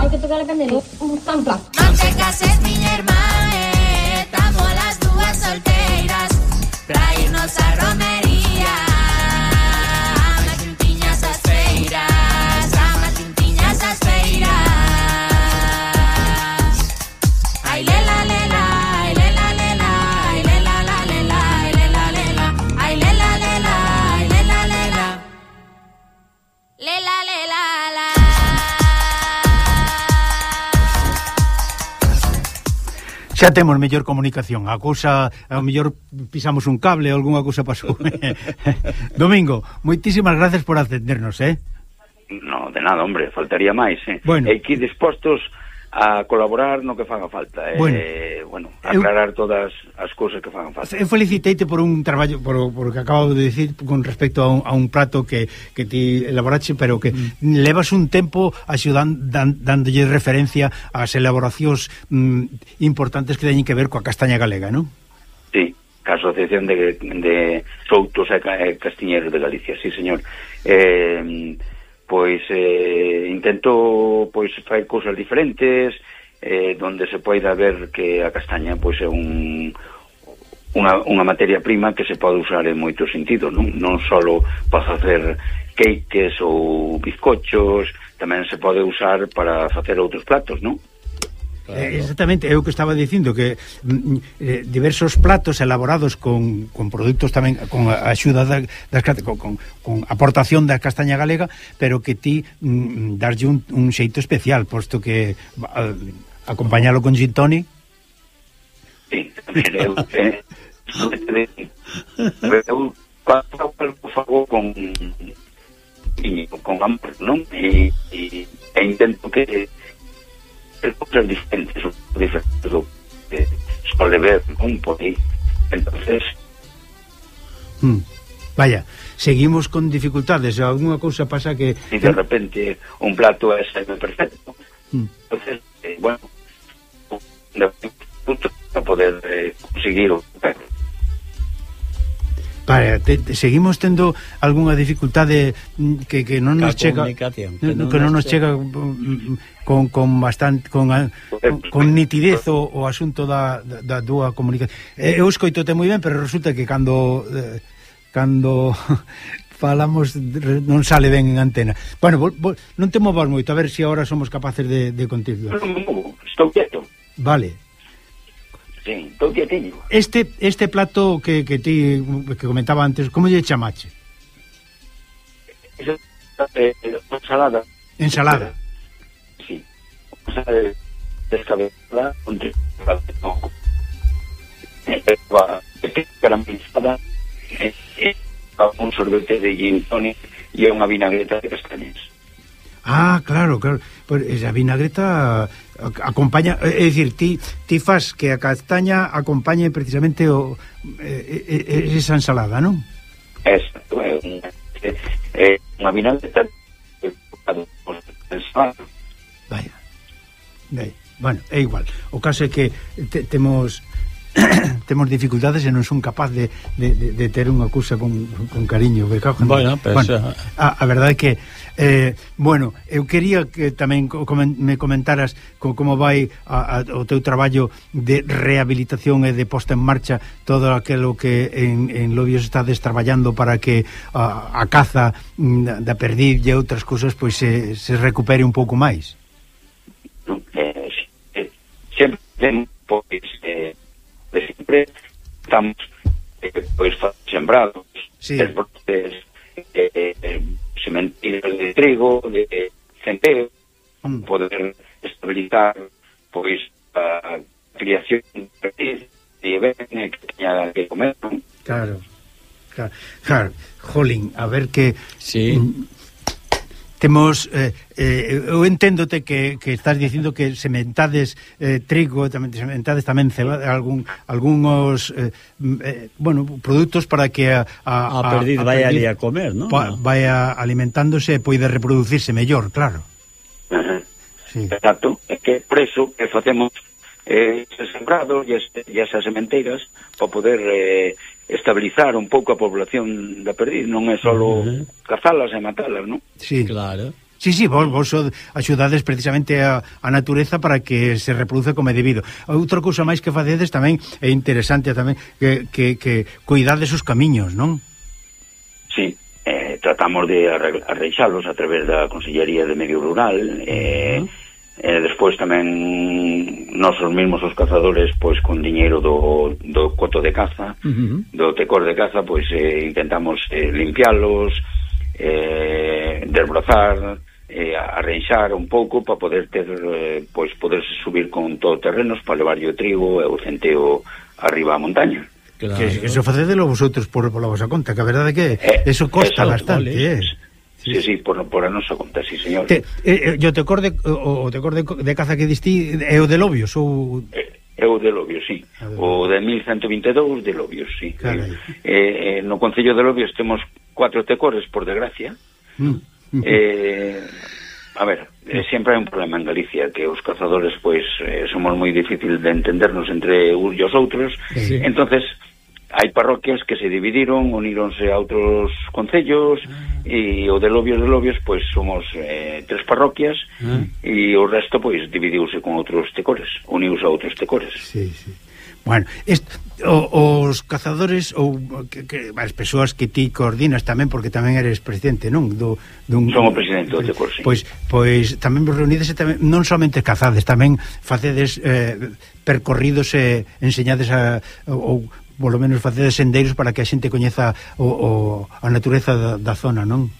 Speaker 9: Hay que tocar la candelera, un sample.
Speaker 5: No te mi hermana, estamos las duas solteras, para a romería.
Speaker 3: xa temos mellor comunicación. A cousa, a mellor pisamos un cable ou algunha cousa pasou. Domingo, moitísimas gracias por atendernos, eh?
Speaker 7: No, de nada, hombre, faltaría máis, eh?
Speaker 3: Bueno.
Speaker 7: E aquí dispostos a colaborar no que faga falta eh,
Speaker 3: bueno, e,
Speaker 7: bueno aclarar eu, todas as cousas que fagan falta.
Speaker 3: Eu feliciteite por un traballo por, por que acabo de dicir con respecto a un, a un prato que, que ti elaborache, pero que mm. levas un tempo axudan, dan, dándolle referencia ás elaboracións mm, importantes que teñen que ver coa castaña galega, non?
Speaker 7: Sí, a Asociación de, de Soutos e Castiñeros de Galicia, sí, señor. Eh, pois eh, intento pois facer cousas diferentes eh, donde se poida ver que a castaña pois é un unha, unha materia prima que se pode usar en moitos sentidos non, non só para facer cakes ou bizcochos tamén se pode usar para facer outros platos non? Claro.
Speaker 3: Eh, exactamente, eu que estaba dicindo que mm, mm, eh, diversos platos elaborados con, con produtos tamén con a axuda da, das con, con, con aportación da castaña galega, pero que ti mm, mm darlle un, un xeito especial, posto que a, acompañalo con gin tonic.
Speaker 7: Sí, eh, pero eh, eu paso por favor con con amor, non? E, e, e intento que cosas diferentes, diferentes do que suele ver un por aí. Entonces...
Speaker 3: Mm. Vaya, seguimos con dificultades, alguna cousa pasa que...
Speaker 7: Y de repente un plato es perfecto.
Speaker 3: Mm.
Speaker 7: Entonces, eh, bueno, no poder eh, conseguir o
Speaker 3: Para, te, te, seguimos tendo algunha dificultade mm, que, que non nos chega que non, que non nos chega mm, mm, con, con bastante con, con, con nitidez o, o asunto da, da da dúa comunicación. Eh, eu escoitote moi ben, pero resulta que cando eh, cando falamos non sale ben en antena. Bueno, vol, vol, non te movas moito, a ver se si agora somos capaces de, de continuar.
Speaker 7: Estou quieto.
Speaker 3: Vale.
Speaker 7: Sí.
Speaker 3: Este este plato que, que ti que comentaba antes, como lle chamache?
Speaker 7: Esa, eh, ensalada.
Speaker 3: Ensalada.
Speaker 7: Sí. Descabezada con caramelizada. Eh, eh, un sorbete de gin tonic e unha vinagreta de castañas.
Speaker 3: Ah, claro, claro. Pois pues, a vinagreta eh, acompaña, eh, é dicir, ti ti fas que a castaña acompañe precisamente o eh, eh esa ensalada, non?
Speaker 7: Exacto, é unha é unha vinagreta
Speaker 3: Vaya. Vaya. Bueno, é igual. O caso é que te, temos temos dificultades e non son capaz de, de, de, de ter unha cousa con, con cariño. Que,
Speaker 2: bueno, pues,
Speaker 3: bueno, a, a verdade é que Eh, bueno, eu quería que tamén me comentaras co, como vai a, a, o teu traballo de rehabilitación e de posta en marcha todo aquilo que en, en Lobios estades traballando para que a, a caza mm, da perdiz e outras cousas pois se, se recupere un pouco máis.
Speaker 7: Eh, eh sempre pois eh, sempre estamos eh, pois sembrados
Speaker 3: sí.
Speaker 7: eh, eh, eh sementeiros de trigo, de centeo,
Speaker 3: mm.
Speaker 7: poder estabilizar pois a criación de ben que teña que comer. Non?
Speaker 3: Claro. Claro, claro, jolín, a ver que
Speaker 2: sí.
Speaker 3: Mm, temos eh, eh, eu enténdote que, que estás dicindo que sementades eh, trigo, tamén sementades tamén cebada algún algúns eh, eh, bueno, produtos para que a,
Speaker 2: a, a, perdiz a, a vai ali a comer, non?
Speaker 3: Vai alimentándose e poida reproducirse mellor, claro.
Speaker 7: Uh
Speaker 3: sí.
Speaker 7: Exacto, é que por eso que facemos eh, sembrados e, e esas sementeiras para poder eh, estabilizar un pouco a población da perdiz, non é só
Speaker 2: uh -huh.
Speaker 7: cazalas e matalas, non?
Speaker 3: Sí,
Speaker 2: claro.
Speaker 3: Sí, sí, vos, vos axudades precisamente a, a natureza para que se reproduza como é debido. Outra cousa máis que facedes tamén é interesante tamén que, que, que cuidades os camiños, non?
Speaker 7: Sí, eh, tratamos de arreixalos a través da Consellería de Medio Rural, eh, uh -huh E despois tamén nosos mesmos os cazadores pois con diñeiro do, do coto de caza,
Speaker 3: uh -huh.
Speaker 7: do tecor de caza, pois eh, intentamos eh, limpiálos, eh, desbrozar eh, arrenxar un pouco para poder ter eh, pois poderse subir con todo terrenos para levar o trigo e o centeo arriba a montaña.
Speaker 3: Claro. Que, que eso facedelo vosotros por, por la vosa conta, que a verdade que
Speaker 7: eh,
Speaker 3: eso costa
Speaker 7: eso,
Speaker 3: bastante,
Speaker 7: vale.
Speaker 3: eh.
Speaker 7: Sí, sí, por, por a nosa conta, sí, señor.
Speaker 3: Te, eh, eh yo te corde, o, o te corde de caza que distí é o de Lobios ou...
Speaker 7: Eh, é o de Lobios, sí. O de 1122 de Lobios, sí.
Speaker 3: Carai.
Speaker 7: Eh, eh, no Concello de Lobios temos cuatro tecores, por desgracia.
Speaker 3: Mm.
Speaker 7: eh, a ver, eh, mm. sempre hai un problema en Galicia que os cazadores pois eh, somos moi difícil de entendernos entre uns e os outros.
Speaker 3: Sí.
Speaker 7: Entonces, hai parroquias que se dividiron, uníronse a outros concellos ah. e o de Lobios de Lobios pois somos eh, tres parroquias
Speaker 3: ah.
Speaker 7: e o resto pois dividiuse con outros tecores, uniuse a outros tecores.
Speaker 3: Sí, sí. Bueno, est, o, os cazadores ou que, que, as persoas que ti coordinas tamén porque tamén eres presidente, non? Do, dun,
Speaker 7: Son o presidente do Tecor, sí.
Speaker 3: Pois, pois tamén vos reunides e tamén, non somente cazades, tamén facedes eh, percorridos e enseñades a, ou polo menos facedes sendeiros para que a xente coñeza o, o, a natureza da, da zona, non?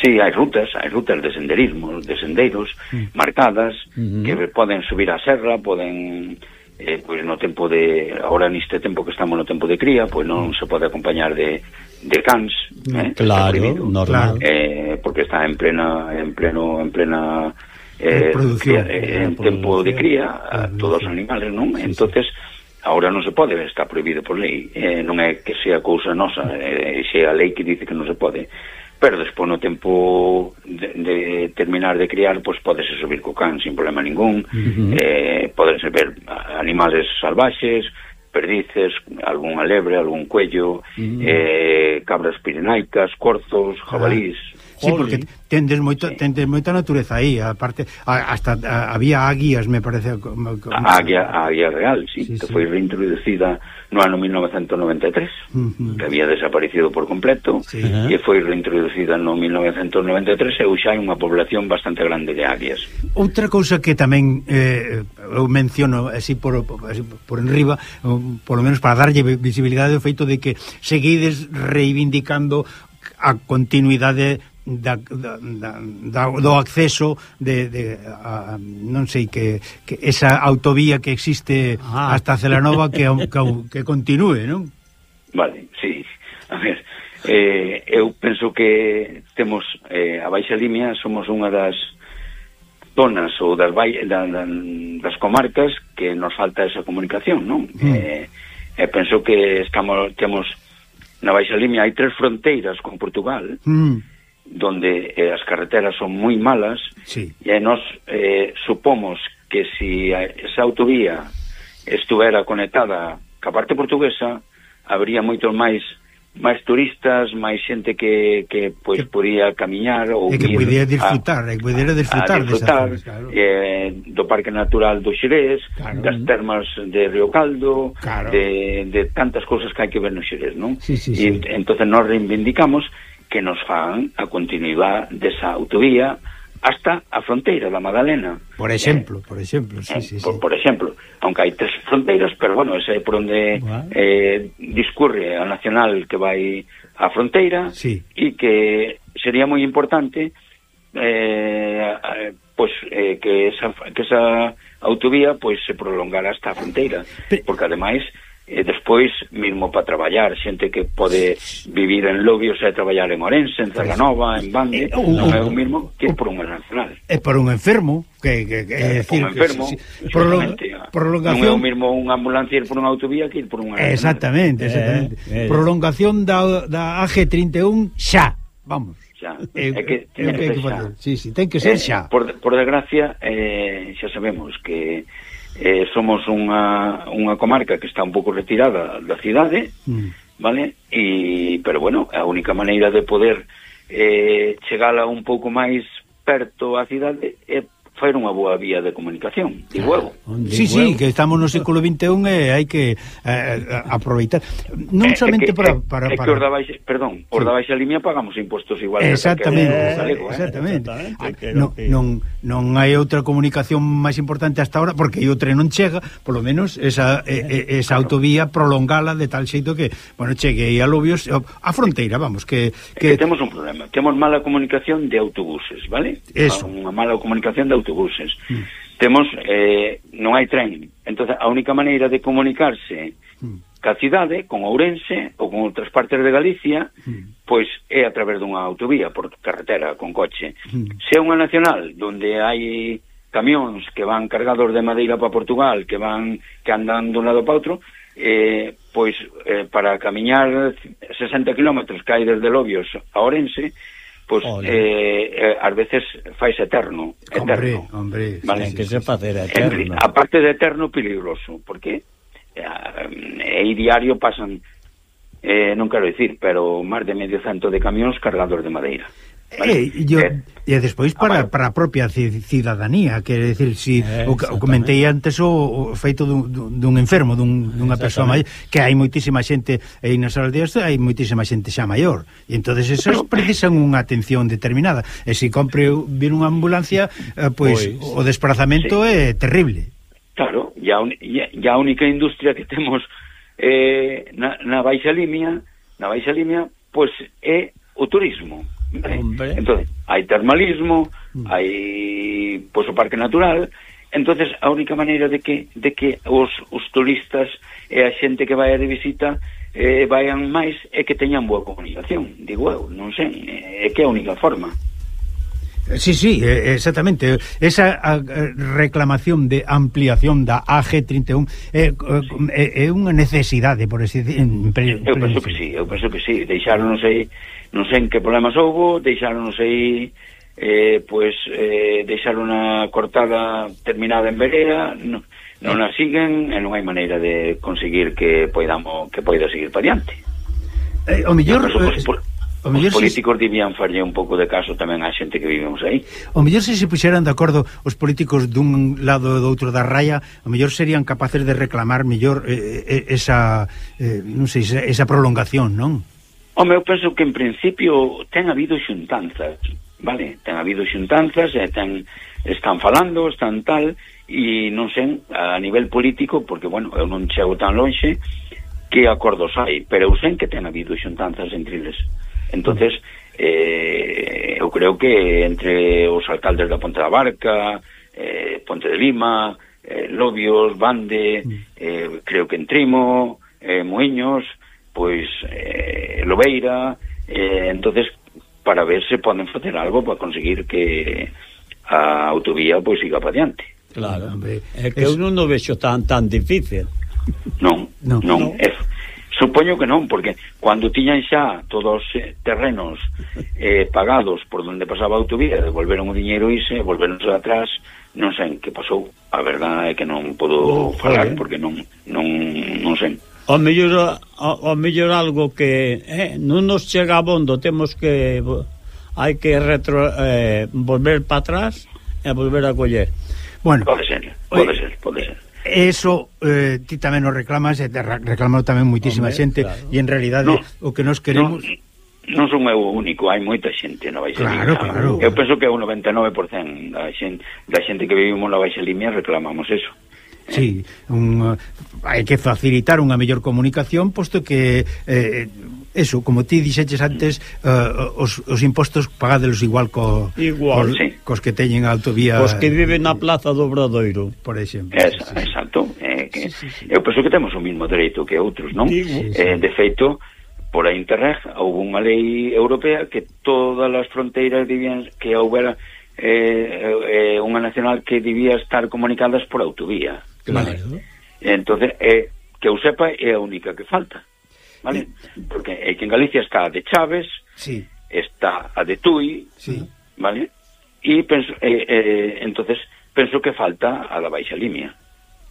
Speaker 7: Sí, hai rutas, hai rutas de senderismo, de sendeiros
Speaker 3: mm.
Speaker 7: marcadas
Speaker 3: uh -huh.
Speaker 7: que poden subir a serra, poden eh, pois no tempo de agora neste tempo que estamos no tempo de cría, pois non mm. se pode acompañar de de cans, mm. eh,
Speaker 2: claro, normal.
Speaker 7: Eh, porque está en plena en pleno en plena eh, en, eh, en tempo de cría a todos os animales, non? Entonces sí. Ahora non se pode, está prohibido por lei. Eh, non é que sea cousa nosa, eh, xe a lei que dice que non se pode. Pero despois no tempo de, de terminar de criar, pois podese subir co can sin problema ningún.
Speaker 2: Uh -huh.
Speaker 7: eh, poderse ver animales salvaxes, perdices, algunha lebre, algún cuello,
Speaker 3: uh -huh.
Speaker 7: eh, cabras pirenaicas, corzos, jabalís,
Speaker 3: Sí, porque tendes moita sí. tendes moita natureza aí, aparte a, hasta a, había águias, me parece como, como...
Speaker 7: A, águia, a águia real, sí,
Speaker 3: sí
Speaker 7: que
Speaker 3: sí.
Speaker 7: foi reintroducida no ano 1993,
Speaker 3: uh -huh.
Speaker 7: que había desaparecido por completo,
Speaker 3: sí.
Speaker 7: e foi reintroducida no 1993 e xa hai unha población bastante grande de águias.
Speaker 3: Outra cousa que tamén eh, eu menciono así por, así por enriba, por lo menos para darlle visibilidade o feito de que seguides reivindicando a continuidade da, da, da, do acceso de, de a, non sei que, que esa autovía que existe
Speaker 2: ah.
Speaker 3: hasta Celanova que, que, que continúe, non?
Speaker 7: Vale, sí. A ver, eh, eu penso que temos eh, a Baixa Limia somos unha das zonas ou das, vai, da, da, das comarcas que nos falta esa comunicación, non?
Speaker 3: Mm.
Speaker 7: Eh, eh, penso que estamos temos na Baixa Limia hai tres fronteiras con Portugal.
Speaker 3: Mm
Speaker 7: donde eh, as carreteras son moi malas
Speaker 3: sí.
Speaker 7: e nos eh, supomos que si esa autovía estuvera conectada ca parte portuguesa habría moitos máis máis turistas, máis xente que, que pois
Speaker 3: que,
Speaker 7: podía camiñar ou
Speaker 3: e que
Speaker 7: podía
Speaker 3: disfrutar,
Speaker 7: a,
Speaker 3: e que podía disfrutar,
Speaker 7: a, a
Speaker 3: disfrutar zonas, claro.
Speaker 7: eh, do Parque Natural do Xerés,
Speaker 3: claro.
Speaker 7: das termas de Río Caldo,
Speaker 3: claro.
Speaker 7: de, de tantas cousas que hai que ver no Xerés, non?
Speaker 3: Sí, sí, sí.
Speaker 7: E entonces nos reivindicamos que nos fan a continuidade desa autovía hasta a fronteira da Magdalena.
Speaker 3: Por exemplo, eh, por exemplo, sí,
Speaker 7: eh,
Speaker 3: sí, por, sí.
Speaker 7: por exemplo, aunque hai tres fronteiras, pero bueno, ese é por onde
Speaker 2: bueno.
Speaker 7: eh, discurre a nacional que vai á fronteira
Speaker 3: sí.
Speaker 7: e que sería moi importante eh, pues, eh, que esa que esa autovía pues, se prolongara hasta a fronteira,
Speaker 3: pero...
Speaker 7: porque ademais e despois mesmo para traballar, xente que pode vivir en Lobios e traballar en Orense, en pois. Cerranova, en Bande,
Speaker 3: eh, o,
Speaker 7: non é
Speaker 3: o
Speaker 7: mismo que por un nacional.
Speaker 3: Eh, é para un enfermo, que, que, que é decir,
Speaker 7: un enfermo,
Speaker 3: que, si, prolong,
Speaker 7: ah. prolongación... Non é o mismo unha ambulancia ir por unha autovía que ir por unha nacional.
Speaker 3: Exactamente, eh, exactamente.
Speaker 2: Eh, eh.
Speaker 3: Prolongación da, da AG31 xa, vamos.
Speaker 7: Xa.
Speaker 3: É
Speaker 7: que, ten
Speaker 3: que,
Speaker 7: que,
Speaker 3: que,
Speaker 7: xa.
Speaker 3: Sí, sí, ten que ser
Speaker 7: eh,
Speaker 3: xa.
Speaker 7: Por, por desgracia, eh, xa sabemos que eh, somos unha, unha comarca que está un pouco retirada da cidade,
Speaker 3: mm.
Speaker 7: vale? E, pero bueno, a única maneira de poder eh, chegala a un pouco máis perto á cidade é foi unha boa vía de comunicación, digo eu.
Speaker 3: Sí, sí, que estamos no século 21 e hai que eh, eh aproveitar non somente
Speaker 7: eh,
Speaker 3: para, para,
Speaker 7: para... que os da baixa, perdón, os da baixa línea pagamos impostos igual
Speaker 3: exactamente,
Speaker 7: que galego, eh?
Speaker 3: exactamente.
Speaker 2: exactamente.
Speaker 3: Ah, non, non, non hai outra comunicación máis importante hasta ahora porque o tren non chega, polo menos esa, eh, esa autovía prolongala de tal xeito que, bueno, chegue aí a Lobios, a fronteira, vamos, que,
Speaker 7: que...
Speaker 3: que
Speaker 7: temos un problema, temos mala comunicación de autobuses, vale?
Speaker 3: Eso.
Speaker 7: Unha mala comunicación de autobuses autobuses. Mm. Temos, eh, non hai tren. Entonces a única maneira de comunicarse mm. ca cidade, con Ourense ou con outras partes de Galicia, mm. pois é a través dunha autovía por carretera, con coche. Mm. Se é unha nacional donde hai camións que van cargados de madeira para Portugal, que van que andan dun lado para outro, eh, pois eh, para camiñar 60 km que hai desde Lobios a Orense, pois
Speaker 2: pues,
Speaker 7: eh, eh, ás veces fais eterno, eterno.
Speaker 3: Hombre, hombre,
Speaker 7: vale,
Speaker 2: sí, que sí, se facer eterno.
Speaker 7: Aparte de eterno peligroso, porque eh, eh aí diario pasan eh, non quero dicir, pero máis de medio cento de camións cargados de madeira. Vale?
Speaker 3: Eh, e, yo,
Speaker 7: eh,
Speaker 3: e despois
Speaker 7: ah, para,
Speaker 3: para a propia cidadanía quer decir, si
Speaker 2: eh,
Speaker 3: o, o comentei antes o, o feito dun, dun enfermo dun, dunha persoa maior, que hai moitísima xente aí nas aldeas, hai moitísima xente xa maior, e entonces esas precisan unha atención determinada. E se compre vir unha ambulancia eh, pois,
Speaker 2: pois.
Speaker 3: o desplazamento sí. é terrible.
Speaker 7: Claro, e a, e a única industria que temos eh, na, na baixa limia na baixa limia, pois é o turismo.
Speaker 2: Hombre.
Speaker 7: Entonces, hai termalismo, mm. hai pois o parque natural, entonces a única maneira de que de que os, os turistas e a xente que vai de visita eh, vayan máis é que teñan boa comunicación, digo eu, non sei, eh, é que é a única forma.
Speaker 3: Sí, sí, exactamente. Esa reclamación de ampliación da AG31 é, é, é unha necesidade, por así decir.
Speaker 7: Eu penso que sí, eu penso que sí. Deixaron, non sei, non sei en que problemas houbo, deixaron, non sei, eh, pois, eh, deixaron a cortada terminada en vereda, non, non a siguen e non hai maneira de conseguir que poidamos que poida seguir para diante.
Speaker 3: Eh, o mellor... Eh, O
Speaker 7: os
Speaker 3: políticos se...
Speaker 7: debían farlle un pouco de caso tamén á xente que vivimos aí.
Speaker 3: O mellor se se puxeran de acordo os políticos dun lado e do outro da raya, o mellor serían capaces de reclamar mellor eh, eh, eh, esa, eh, non sei, esa, esa prolongación, non?
Speaker 7: Home, eu penso que en principio ten habido xuntanzas, vale? Ten habido xuntanzas, e ten, están falando, están tal, e non sei, a nivel político, porque, bueno, eu non chego tan lonxe, que acordos hai, pero eu sei que ten habido xuntanzas entre eles entonces eh, eu creo que entre os alcaldes da Ponte da Barca eh, Ponte de Lima eh, Lobios, Bande mm. eh, creo que en Trimo eh, Moinhos pois eh, Lobeira eh, entonces para ver se poden facer algo para conseguir que a autovía pois siga para diante.
Speaker 2: Claro,
Speaker 3: hombre,
Speaker 2: é que
Speaker 3: es...
Speaker 2: eu non o vexo tan tan difícil.
Speaker 7: Non,
Speaker 3: non,
Speaker 7: non, non. É, Supoño que non, porque cando tiñan xa todos os eh, terrenos eh, pagados por onde pasaba a autovía, devolveron o diñeiro ise, volveron atrás, non sei que pasou. A verdade é que non podo
Speaker 2: oh,
Speaker 7: falar,
Speaker 2: eh.
Speaker 7: porque non, non, non sei.
Speaker 2: O mellor, o, o mellor algo que eh, non nos chega a bondo, temos que... hai que retro, eh, volver para atrás e volver a coller.
Speaker 3: Bueno,
Speaker 7: pode ser, pode ser, pode ser
Speaker 3: eso eh, ti tamén o reclamas e te reclamou tamén moitísima
Speaker 2: Hombre,
Speaker 3: xente
Speaker 2: claro.
Speaker 3: e en realidade
Speaker 7: no,
Speaker 3: o que nos queremos
Speaker 7: no, non son eu o único, hai moita xente na Baixa
Speaker 3: claro,
Speaker 7: Limia.
Speaker 3: Claro.
Speaker 7: Eu penso que o 99% da xente, da xente que vivimos na Baixa Limia reclamamos eso.
Speaker 3: Sí, un, hai que facilitar unha mellor comunicación posto que eh, eso, como ti dixeches antes, eh, os, os impostos pagadelos igual co,
Speaker 2: igual,
Speaker 3: cos,
Speaker 7: sí.
Speaker 3: cos que teñen a autovía...
Speaker 2: Os que viven na plaza do Obradoiro,
Speaker 3: por exemplo.
Speaker 7: Es, sí. Exacto. Eh, que, sí, sí, sí. Eu penso que temos o mismo dereito que outros, non?
Speaker 2: Sí, sí, sí.
Speaker 7: Eh, de feito, por a Interreg, houve unha lei europea que todas as fronteiras debían que houbera eh, eh, unha nacional que debía estar comunicadas por autovía.
Speaker 2: Claro. Vale.
Speaker 7: Entonces, eh, que eu sepa é a única que falta vale? Porque é que en Galicia está a de Chaves,
Speaker 3: sí.
Speaker 7: está a de Tui,
Speaker 3: sí.
Speaker 7: vale? E penso, eh, eh, entonces penso que falta a da Baixa Limia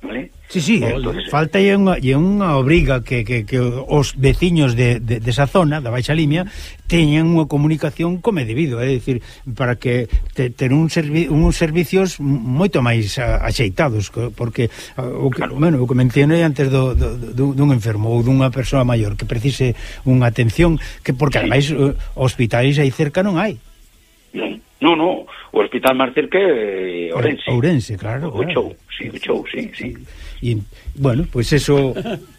Speaker 7: vale?
Speaker 3: Sí, sí, eh,
Speaker 7: entonces,
Speaker 3: falta é unha, é unha obriga que, que, que os veciños de, de, desa zona, da Baixa Limia, teñan unha comunicación como é debido, é dicir, para que te, ten un servi, uns servicios moito máis axeitados, porque o que, claro. bueno, o que mencionei antes do, do, do, dun enfermo ou dunha persoa maior que precise unha atención, que porque sí. ademais eh, hospitais aí cerca non hai.
Speaker 7: Non, non, o hospital máis cerca é Ourense.
Speaker 3: Eh, Ourense, claro.
Speaker 7: O
Speaker 3: claro.
Speaker 7: Chou, sí, o Chou, sí, sí.
Speaker 3: E, bueno, pois pues eso,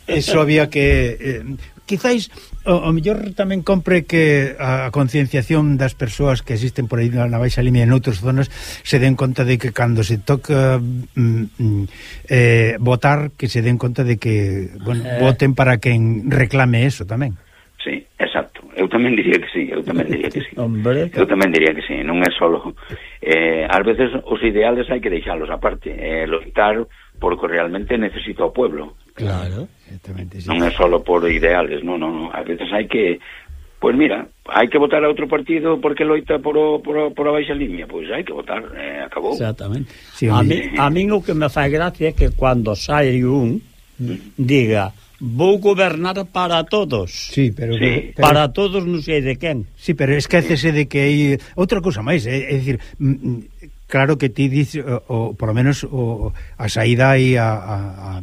Speaker 3: eso había que... Eh, quizáis, o, o mellor tamén compre que a concienciación das persoas que existen por aí na Baixa Limia e noutras zonas se den conta de que cando se toca mm, mm, eh, votar, que se den conta de que, bueno,
Speaker 2: eh...
Speaker 3: voten para quen reclame eso tamén.
Speaker 7: Sí, exacto Eu tamén diría que sí, eu tamén diría que sí.
Speaker 2: Hombre,
Speaker 7: eu tamén diría que sí, non é solo... Eh, ás veces os ideales hai que deixalos aparte, eh, loitar porque realmente necesita o pueblo.
Speaker 2: Claro,
Speaker 3: exactamente. Sí.
Speaker 7: Non é solo por ideales, non, non, non. Ás veces hai que... Pois pues mira, hai que votar a outro partido porque loita por, o, por, o, por a baixa línea. Pois hai que votar, eh, acabou.
Speaker 2: Exactamente.
Speaker 3: Sí,
Speaker 2: a, mí, a mí o que me fai gracia é que cando sai un, mm. diga vou gobernar para todos.
Speaker 3: Sí, pero,
Speaker 7: sí.
Speaker 3: pero
Speaker 2: para todos non sei de quen.
Speaker 3: Sí, pero esquécese de que hai outra cousa máis, é, é dicir, mm, mm, claro que ti dis o, o por lo menos o, a saída aí a, a,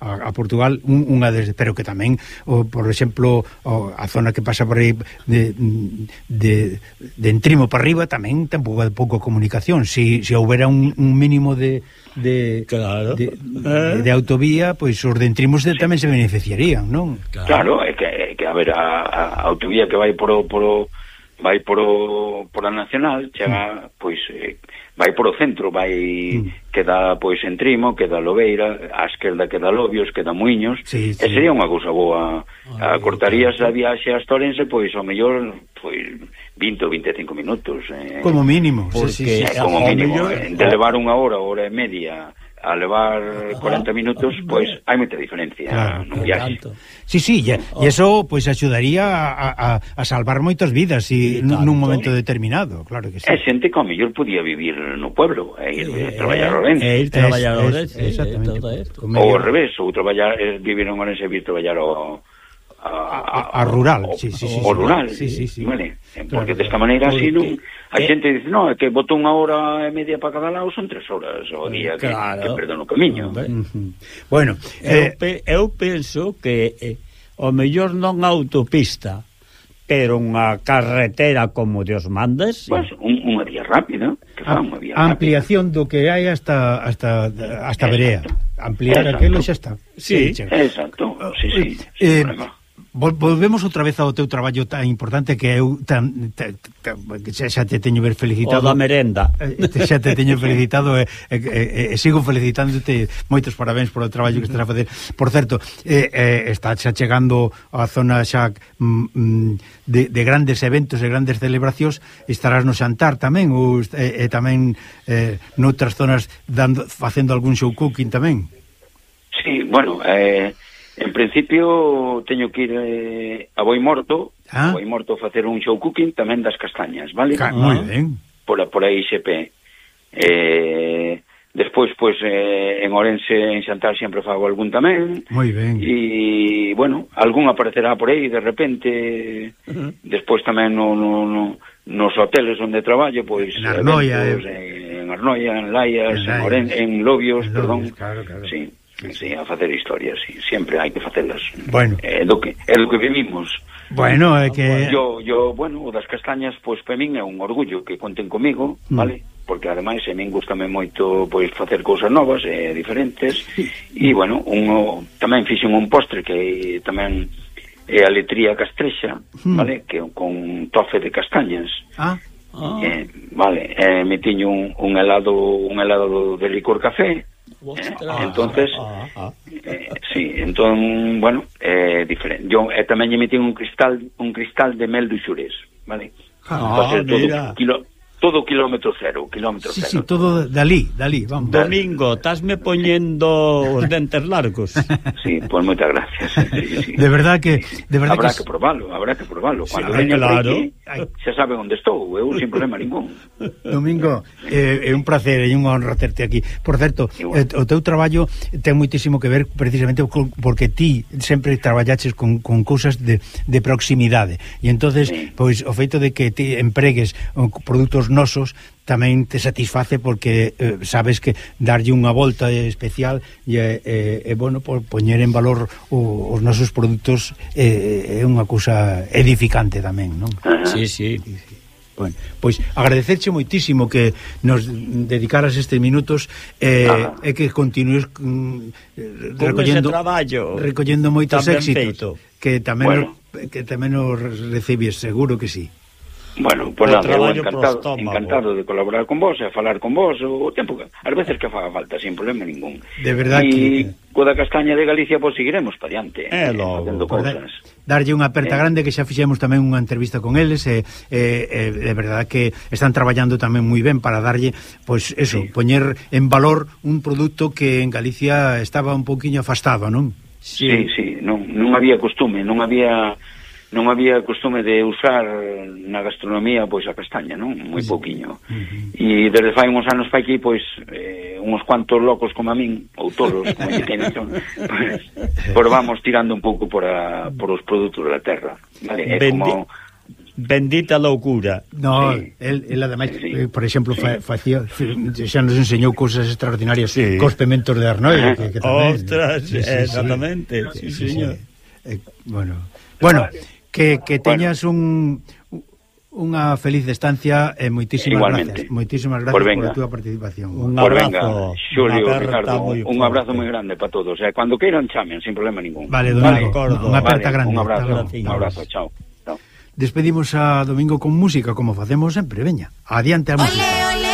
Speaker 3: a, a Portugal un, unha des, pero que tamén o, por exemplo o, a zona que pasa por aí de, de, de entrimo para arriba tamén tampouco pouco comunicación se si, si houbera un, un mínimo de de,
Speaker 2: claro.
Speaker 3: de,
Speaker 2: eh?
Speaker 3: de, de autovía, pois os de Entrimos tamén se beneficiarían, non?
Speaker 7: Claro, é que, é que a ver, a, a autovía que vai por o, por o, vai por, o, por a nacional chega, mm. pois, eh, vai por o centro, vai mm. queda pois en Trimo, queda Lobeira, á esquerda queda Lobios, queda Muiños.
Speaker 3: Sí, sí.
Speaker 7: E sería unha cousa boa. A Cortarías a viaxe a Storense pois ao mellor pois 20 ou 25 minutos, eh.
Speaker 3: Como mínimo,
Speaker 2: porque,
Speaker 3: sí, sí, sí.
Speaker 7: Eh, como mínimo,
Speaker 2: mellor...
Speaker 7: eh, de levar unha hora, hora e media a levar 40 minutos, pois pues, hai moita diferencia
Speaker 3: claro,
Speaker 7: nun viaxe.
Speaker 2: Tanto.
Speaker 3: Sí, sí, e iso pois pues, axudaría a, a, a salvar moitas vidas si,
Speaker 2: sí,
Speaker 3: nun momento determinado, claro que sí.
Speaker 7: É xente que ao mellor podía vivir no pueblo e ir
Speaker 2: eh,
Speaker 7: traballar a Orense.
Speaker 2: E ir traballar a Orense,
Speaker 3: exactamente. Eh,
Speaker 7: ou ao revés, ou traballar, eh, vivir en Orense e vir traballar ao a,
Speaker 3: a, a rural,
Speaker 7: o,
Speaker 3: sí, sí, sí, o
Speaker 7: rural,
Speaker 3: sí, sí, sí.
Speaker 7: vale, porque desta maneira así non A
Speaker 2: eh,
Speaker 7: xente dice, no, é que boto unha hora e media para cada lado, son tres horas o eh, día
Speaker 2: claro,
Speaker 7: que, que perdo no camiño.
Speaker 2: Hombre.
Speaker 3: Bueno,
Speaker 2: eu,
Speaker 3: eh,
Speaker 2: pe, eu penso que eh, o mellor non autopista, pero unha carretera como Dios mandes.
Speaker 7: Pois, pues, un, unha vía rápida. Que a, unha vía
Speaker 3: ampliación
Speaker 7: rápida.
Speaker 3: do que hai hasta hasta hasta
Speaker 7: Exacto.
Speaker 3: Berea. Ampliar
Speaker 7: Exacto.
Speaker 3: aquilo xa está.
Speaker 2: Sí,
Speaker 3: sí
Speaker 7: exacto. Sí, sí,
Speaker 3: eh, eh Volvemos outra vez ao teu traballo tan importante que eu tan, tan, tan xa, xa te teño ver felicitado.
Speaker 2: O da merenda.
Speaker 3: Eh, xa te teño felicitado e, e, e, e sigo felicitándote moitos parabéns polo traballo que estás a facer. Por certo, eh, eh, está xa chegando a zona xa mm, mm, de, de grandes eventos e grandes celebracións, estarás no xantar tamén ou e, e tamén eh, noutras zonas dando facendo algún show cooking tamén.
Speaker 7: Sí, bueno, eh En principio teño que ir eh, a Boi Morto,
Speaker 3: ah.
Speaker 7: a Boi Morto facer un show cooking tamén das castañas, vale?
Speaker 3: Ca moi ah. ben.
Speaker 7: Por, por aí xepe. Eh, Despois, pois, eh, en Orense, en Xantar, sempre fago algún tamén.
Speaker 3: Moi ben.
Speaker 7: E, bueno, algún aparecerá por aí, de repente. Uh -huh. Despois tamén no, no, no, nos hoteles onde traballo, pois...
Speaker 3: En Arnoia,
Speaker 7: eventos,
Speaker 3: eh.
Speaker 7: en, en Arnoia, en Laias,
Speaker 3: en, Laias.
Speaker 7: en, Oren, en Lobios,
Speaker 3: en Lobios perdón. Claro, claro.
Speaker 7: Sí. Sí, a facer historias, sí, sempre hai que facelas.
Speaker 3: Bueno.
Speaker 7: Eh, é do que, é do que vivimos.
Speaker 3: Bueno, é que...
Speaker 7: Yo, yo, bueno, o das castañas, pois, pues, para min é un orgullo que conten comigo,
Speaker 3: mm.
Speaker 7: vale? Porque, ademais, a min gustame moito, pois, facer cousas novas e eh, diferentes. E, bueno, un, tamén fixen un postre que tamén é a letría castrexa,
Speaker 3: mm.
Speaker 7: vale? Que con tofe de castañas.
Speaker 3: Ah,
Speaker 2: Ah.
Speaker 7: Eh, vale, eh, me tiño un, un helado un helado de licor café entonces
Speaker 2: ah, ah, ah.
Speaker 7: Eh, sí, entón, bueno, eh, diferente. Yo eh, tamén lle metí un cristal un cristal de mel do xurés, vale?
Speaker 2: Ah,
Speaker 7: mira. Todo, kilo, todo kilómetro cero, kilómetro
Speaker 3: sí,
Speaker 7: cero.
Speaker 3: Sí, todo dali, dali, vamos.
Speaker 2: Domingo, estásme poñendo os dentes largos.
Speaker 7: Sí, pois pues moitas gracias. Sí, sí.
Speaker 3: De verdad que de verdad
Speaker 7: habrá
Speaker 3: que,
Speaker 7: que probalo, habrá que probalo. Cuando
Speaker 2: sí,
Speaker 7: veña
Speaker 2: claro.
Speaker 7: Aquí, xa sabe onde estou, eu sin problema ningún.
Speaker 3: Domingo, eh, é un placer e unha honra terte aquí. Por certo,
Speaker 7: bueno.
Speaker 3: eh, o teu traballo ten moitísimo que ver precisamente con, porque ti sempre traballaches con, con cousas de, de proximidade. E entonces,
Speaker 7: sí.
Speaker 3: pois o feito de que ti empregues produtos nosos tamén te satisface porque eh, sabes que darlle unha volta especial e, eh, e bueno, por poñer en valor o, os nosos produtos eh, eh é unha cousa edificante tamén, non?
Speaker 2: Sí, sí.
Speaker 3: Bueno, pois agradecerche moitísimo que nos dedicaras estes minutos eh, e que continues mm, recollendo
Speaker 2: traballo
Speaker 3: recollendo moitos éxitos
Speaker 2: feito.
Speaker 3: que tamén
Speaker 7: bueno.
Speaker 3: Nos, que tamén os recibes, seguro que sí.
Speaker 7: Bueno, pues nada, eu encantado, encantado de colaborar con vos e falar con vos o tempo que, as veces que faga falta, sin problema ningún.
Speaker 3: De verdad
Speaker 7: e
Speaker 3: que...
Speaker 7: Coda da castaña de Galicia pois seguiremos para diante, eh,
Speaker 2: logo,
Speaker 7: facendo
Speaker 3: pois
Speaker 7: cousas.
Speaker 3: Darlle unha aperta
Speaker 7: eh.
Speaker 3: grande que xa fixemos tamén unha entrevista con eles e eh, eh, de verdad que están traballando tamén moi ben para darlle pois eso,
Speaker 7: sí.
Speaker 3: poñer en valor un produto que en Galicia estaba un poquiño afastado, non?
Speaker 7: Sí, sí, sí non, non había costume, non había non había costume de usar eh, na gastronomía pois a castaña, non? Moi pouquiño. E desde fai uns anos pa aquí, pois eh, uns cuantos locos como a min, ou tolos, como lle teñen son, pois, pois vamos tirando un pouco por, a, por os produtos da terra. Vale? É
Speaker 2: Bendi...
Speaker 7: como
Speaker 2: Bendita loucura.
Speaker 3: No,
Speaker 7: sí.
Speaker 3: el, el ademais,
Speaker 7: sí.
Speaker 3: Eh, por exemplo, fa, facía, xa nos enseñou cousas extraordinarias
Speaker 2: sí.
Speaker 3: cos pementos de Arnoia. Que, que tamén,
Speaker 2: Ostras, sí, sí, exactamente. Sí, sí, sí, sí, sí, sí.
Speaker 3: Eh, bueno, bueno, Que, que teñas bueno. un unha feliz estancia e moitísimas
Speaker 7: Igualmente.
Speaker 3: gracias. Moitísimas gracias por,
Speaker 7: venga.
Speaker 3: por a túa participación.
Speaker 2: Un
Speaker 7: por
Speaker 2: abrazo.
Speaker 7: Venga. Xulio, Ricardo, un abrazo moi grande para todos. E cando queiran chamen, sin problema ningún.
Speaker 3: Vale, Domingo,
Speaker 2: vale.
Speaker 3: unha aperta
Speaker 7: vale,
Speaker 3: grande.
Speaker 7: Un abrazo, un abrazo, chao. chao.
Speaker 3: Despedimos a Domingo con música, como facemos sempre, veña. Adiante a música.
Speaker 5: Ole, ole.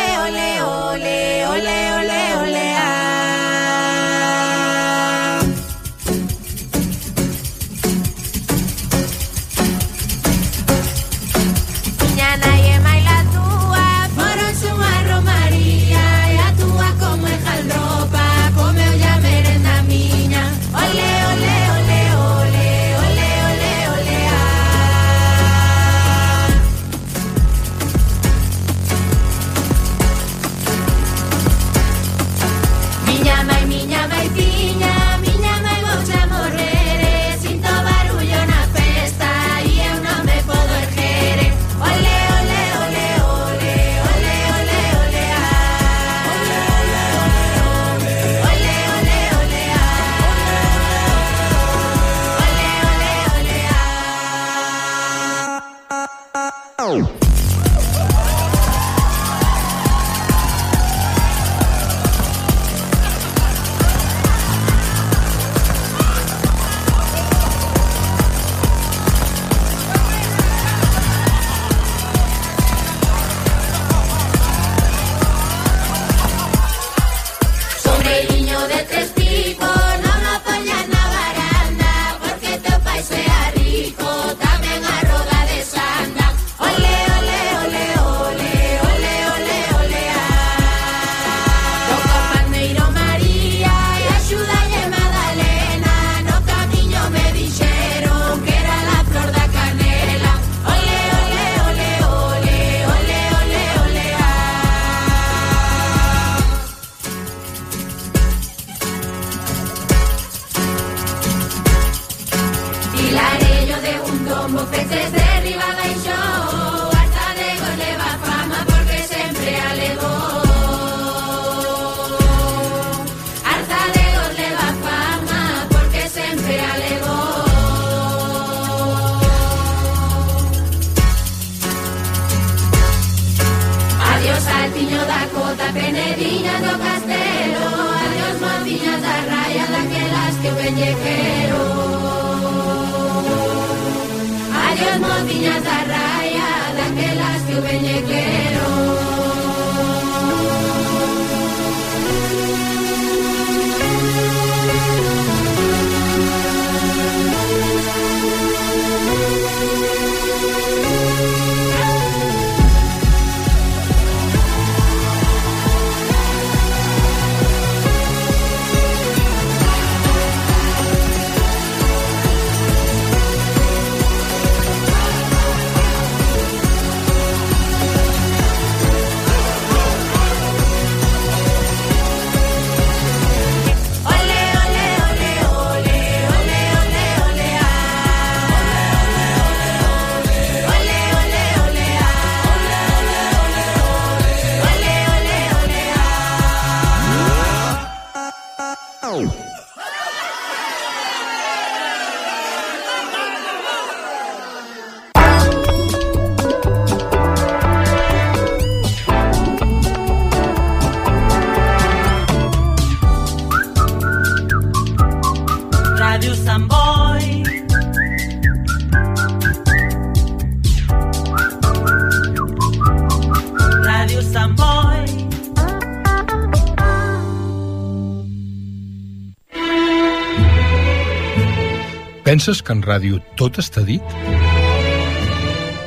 Speaker 10: Penses que en ràdio tot està dit?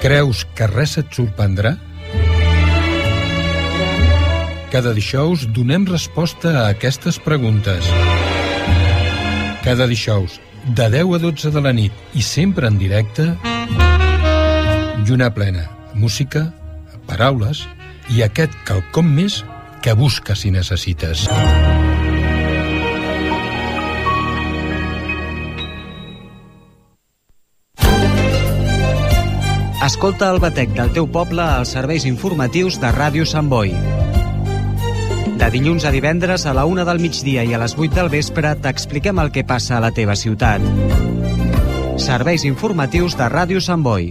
Speaker 10: Creus que res et sorprendrà? Cada dijous donem resposta a aquestes preguntes. Cada dijous, de 10 a 12 de la nit i sempre en directe, lluna plena, música, paraules i aquest quelcom més que busques i necessites.
Speaker 11: Escolta el batec del teu poble als serveis informatius de Ràdio Sant Boi. De dilluns a divendres a la una del migdia i a les 8 del vespre t'expliquem el que passa a la teva ciutat. Serveis informatius de Ràdio Sant Boi.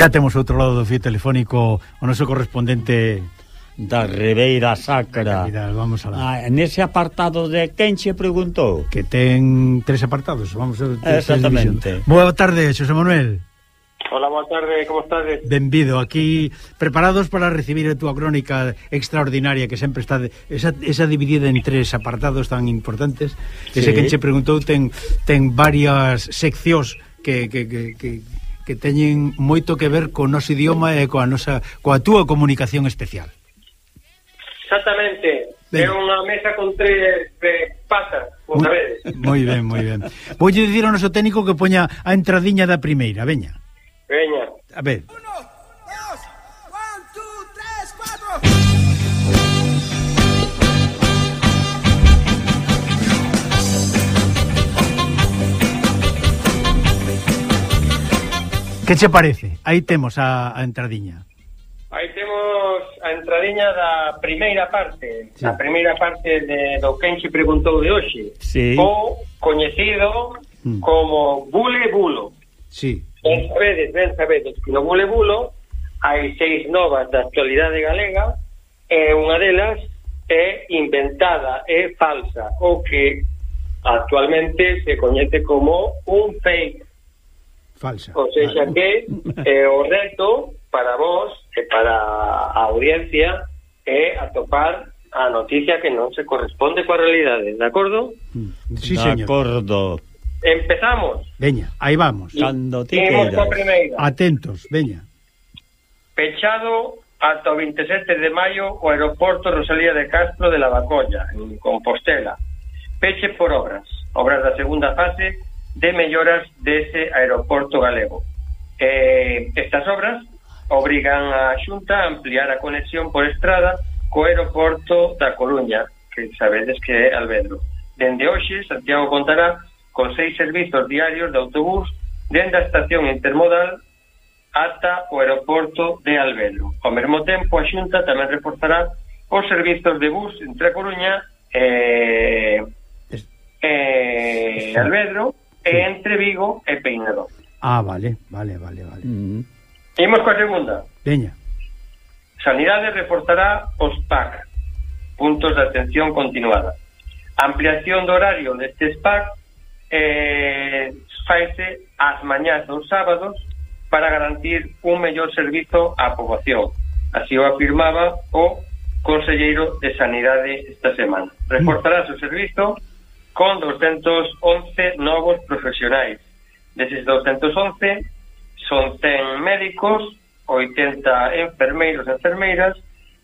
Speaker 5: Xa
Speaker 3: temos outro lado do fio telefónico o noso correspondente
Speaker 2: da Ribeira Sacra.
Speaker 3: Caridad, vamos a
Speaker 2: Ah, nese apartado de quen che preguntou?
Speaker 3: Que ten tres apartados, vamos a
Speaker 2: Exactamente.
Speaker 3: Boa tarde, Xosé Manuel.
Speaker 12: Hola, boa tarde, como estades?
Speaker 3: Benvido, aquí preparados para recibir a túa crónica extraordinaria que sempre está de, esa, esa dividida en tres apartados tan importantes.
Speaker 2: Sí.
Speaker 3: Ese que che preguntou ten ten varias seccións que, que, que, que que teñen moito que ver co noso idioma e coa nosa coa túa comunicación especial.
Speaker 12: Exactamente. Ben.
Speaker 3: É
Speaker 12: unha mesa con tres de patas,
Speaker 3: vos
Speaker 12: sabedes.
Speaker 3: Moi ben, moi ben. Voulle dicir ao noso técnico que poña a entradiña da primeira, veña.
Speaker 12: Veña.
Speaker 3: A ver. Uno. Que che parece? Aí temos a, a entradiña.
Speaker 12: Aí temos a entradiña da primeira parte,
Speaker 2: sí.
Speaker 12: a primeira parte de, do quen se preguntou de hoxe.
Speaker 2: Sí.
Speaker 12: O coñecido
Speaker 3: mm.
Speaker 12: como Bule Bulo.
Speaker 3: Sí.
Speaker 12: Ben sabedes, ben sabedes, que no Bule Bulo hai seis novas da actualidade galega e unha delas é inventada, é falsa, o que actualmente se coñece como un fake
Speaker 3: Falsa.
Speaker 12: O sea, vale. que eh, o reto para vos e para eh, a audiencia é atopar a noticia que non se corresponde coa realidade, de acordo?
Speaker 3: Mm.
Speaker 2: Sí,
Speaker 3: señor.
Speaker 2: De acordo.
Speaker 12: Empezamos.
Speaker 3: Veña, aí vamos.
Speaker 2: Cando ti
Speaker 3: Atentos, veña.
Speaker 12: Pechado ata o 27 de maio o aeroporto Rosalía de Castro de Lavacolla, en Compostela. Peche por obras. Obras da segunda fase de melloras dese aeroporto galego. Eh, estas obras obrigan a Xunta a ampliar a conexión por estrada co aeroporto da Coruña, que sabedes que é Alvedro. Dende hoxe, Santiago contará con seis servizos diarios de autobús dende a estación intermodal ata o aeroporto de Alvedro. Ao mesmo tempo, a Xunta tamén reforzará os servizos de bus entre a Coruña e... Eh, eh, Alvedro e entre Vigo e Peinado.
Speaker 3: Ah, vale, vale, vale, vale.
Speaker 2: Mm.
Speaker 12: Imos coa segunda.
Speaker 3: Veña.
Speaker 12: Sanidade reforzará os PAC, puntos de atención continuada. Ampliación do horario destes PAC eh, faise ás mañás dos sábados para garantir un mellor servizo á poboación. Así o afirmaba o Conselleiro de Sanidade esta semana. Mm. Reforzará o servizo con 211 novos profesionais. Deses 211 son 100 médicos, 80 enfermeiros e enfermeiras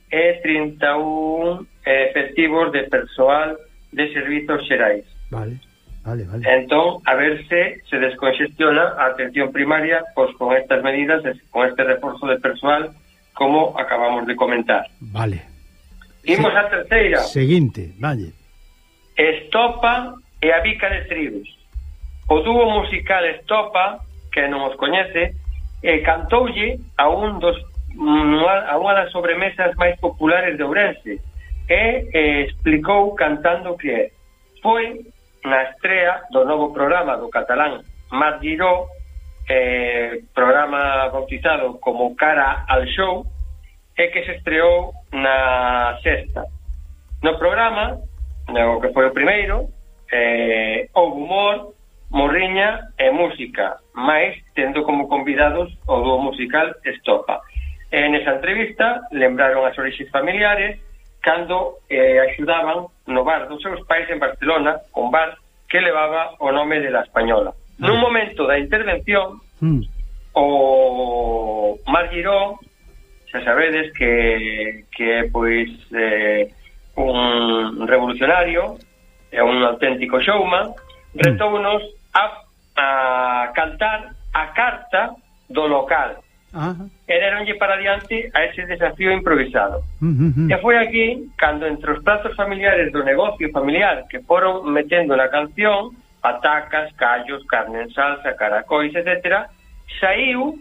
Speaker 12: e 31 efectivos de persoal de servizos xerais.
Speaker 3: Vale, vale, vale.
Speaker 12: Entón, a ver se se descongestiona a atención primaria pois con estas medidas, con este reforzo de persoal, como acabamos de comentar.
Speaker 3: Vale.
Speaker 12: Imos se... a terceira.
Speaker 3: Seguinte, vale.
Speaker 12: Estopa e a Bica de Tribes. O dúo musical Estopa, que non os coñece, eh, cantoulle a un dos a unha das sobremesas máis populares de Ourense e eh, explicou cantando que foi na estrea do novo programa do catalán Mar Giró eh, programa bautizado como Cara al Show e que se estreou na sexta no programa no que foi o primeiro, eh, houve humor, morriña e música, máis tendo como convidados o dúo musical Estopa. E nesa entrevista lembraron as orixes familiares cando eh, axudaban no bar dos seus pais en Barcelona, un bar que levaba o nome de la Española. Mm. Nun momento da intervención,
Speaker 3: mm.
Speaker 12: o Mar Giró, xa sabedes que, que pois, eh, un revolucionario e un auténtico showman, retounos mm. a, a cantar a carta do local.
Speaker 3: Ajá.
Speaker 12: E deronlle para diante a ese desafío improvisado.
Speaker 3: Uh, uh, uh.
Speaker 12: E foi aquí, cando entre os platos familiares do negocio familiar que foron metendo na canción, patacas, callos, carne en salsa, caracois, etc., saiu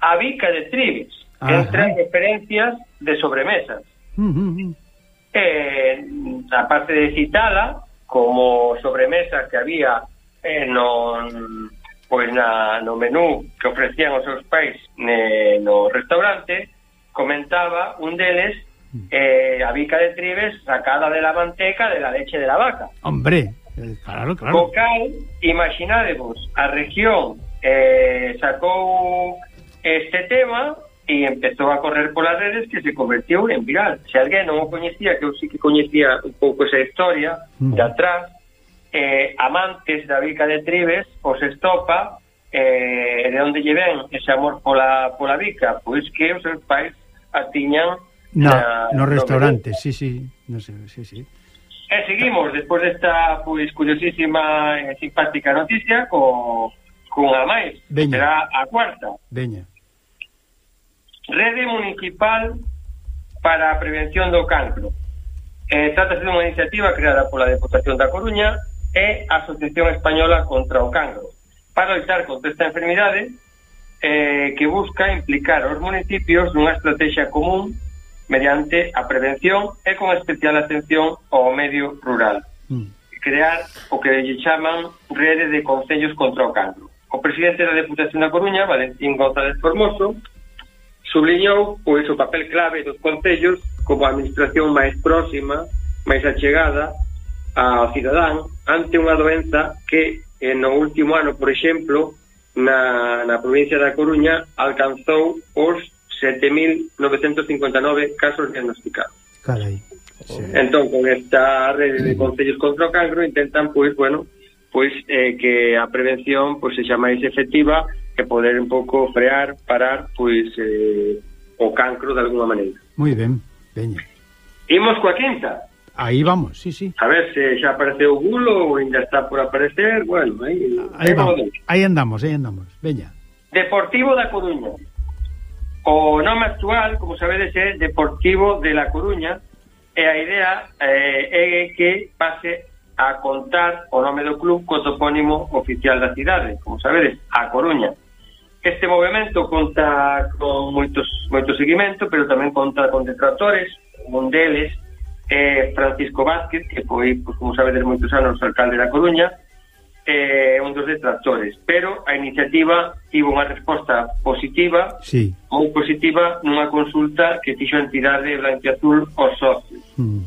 Speaker 12: a bica de tribes,
Speaker 3: Ajá.
Speaker 12: entre referencias de sobremesas.
Speaker 3: Uh, uh, uh
Speaker 12: eh, aparte de citala como sobremesa que había eh, non pois na, no menú que ofrecían os seus pais ne, no restaurante comentaba un deles eh, a bica de tribes sacada de la manteca de la leche de la vaca.
Speaker 3: Hombre, eh, claro, claro.
Speaker 12: Vocal, imaginadevos a región eh, sacou este tema e empezou a correr polas redes que se convertiu en viral. Se alguén non o coñecía, que eu sí que coñecía un pouco esa historia
Speaker 3: mm.
Speaker 12: de atrás, eh, amantes da bica de Tribes os estopa eh, de onde lle ven ese amor pola, pola bica, pois que os seus pais a tiñan
Speaker 3: na,
Speaker 12: na,
Speaker 3: no restaurante, sí, sí, no sé, sí, sí.
Speaker 12: E seguimos, despois desta pois, curiosísima e simpática noticia co, cunha máis,
Speaker 3: Veña.
Speaker 12: será a cuarta.
Speaker 3: Veña.
Speaker 12: Rede Municipal para a Prevención do Cancro. Eh, trátase dunha iniciativa creada pola Deputación da Coruña e a Asociación Española contra o Cancro para luchar contra esta enfermidade eh, que busca implicar os municipios nunha estrategia común mediante a prevención e con especial atención ao medio rural. Mm. Crear o que lle chaman rede de concellos contra o cancro. O presidente da Deputación da Coruña, Valentín González Formoso, Subliñou pois o papel clave dos concellos como a administración máis próxima, máis achegada ao cidadán ante unha doenza que eh, no último ano, por exemplo, na, na provincia da Coruña alcanzou os 7.959 casos diagnosticados.
Speaker 3: Carai. Sí.
Speaker 12: Entón, con esta rede de concellos contra o cancro intentan, pois, bueno, pois eh, que a prevención pois sexa máis efectiva e poder un pouco frear, parar, pois eh, o cancro de alguma maneira.
Speaker 3: Moi ben, veña.
Speaker 12: Imos coa quinta.
Speaker 3: Aí vamos, sí, sí.
Speaker 12: A ver se xa apareceu o bulo ou ainda está por aparecer, bueno, aí,
Speaker 3: Aí vamos. Aí andamos, aí andamos. Veña.
Speaker 12: Deportivo da Coruña. O nome actual, como sabedes, é Deportivo de la Coruña e a idea eh, é que pase a contar o nome do club co topónimo oficial da cidade, como sabedes, a Coruña. Este movimento conta con moitos, moito seguimento, pero tamén conta con detractores, un deles é eh, Francisco Vázquez, que foi, pues, como sabedes, moitos anos alcalde da Coruña, eh, un dos detractores, pero a iniciativa tivo unha resposta positiva,
Speaker 3: sí.
Speaker 12: moi positiva nunha consulta que fixo a entidade Blanquiazul aos socios.
Speaker 3: Mm.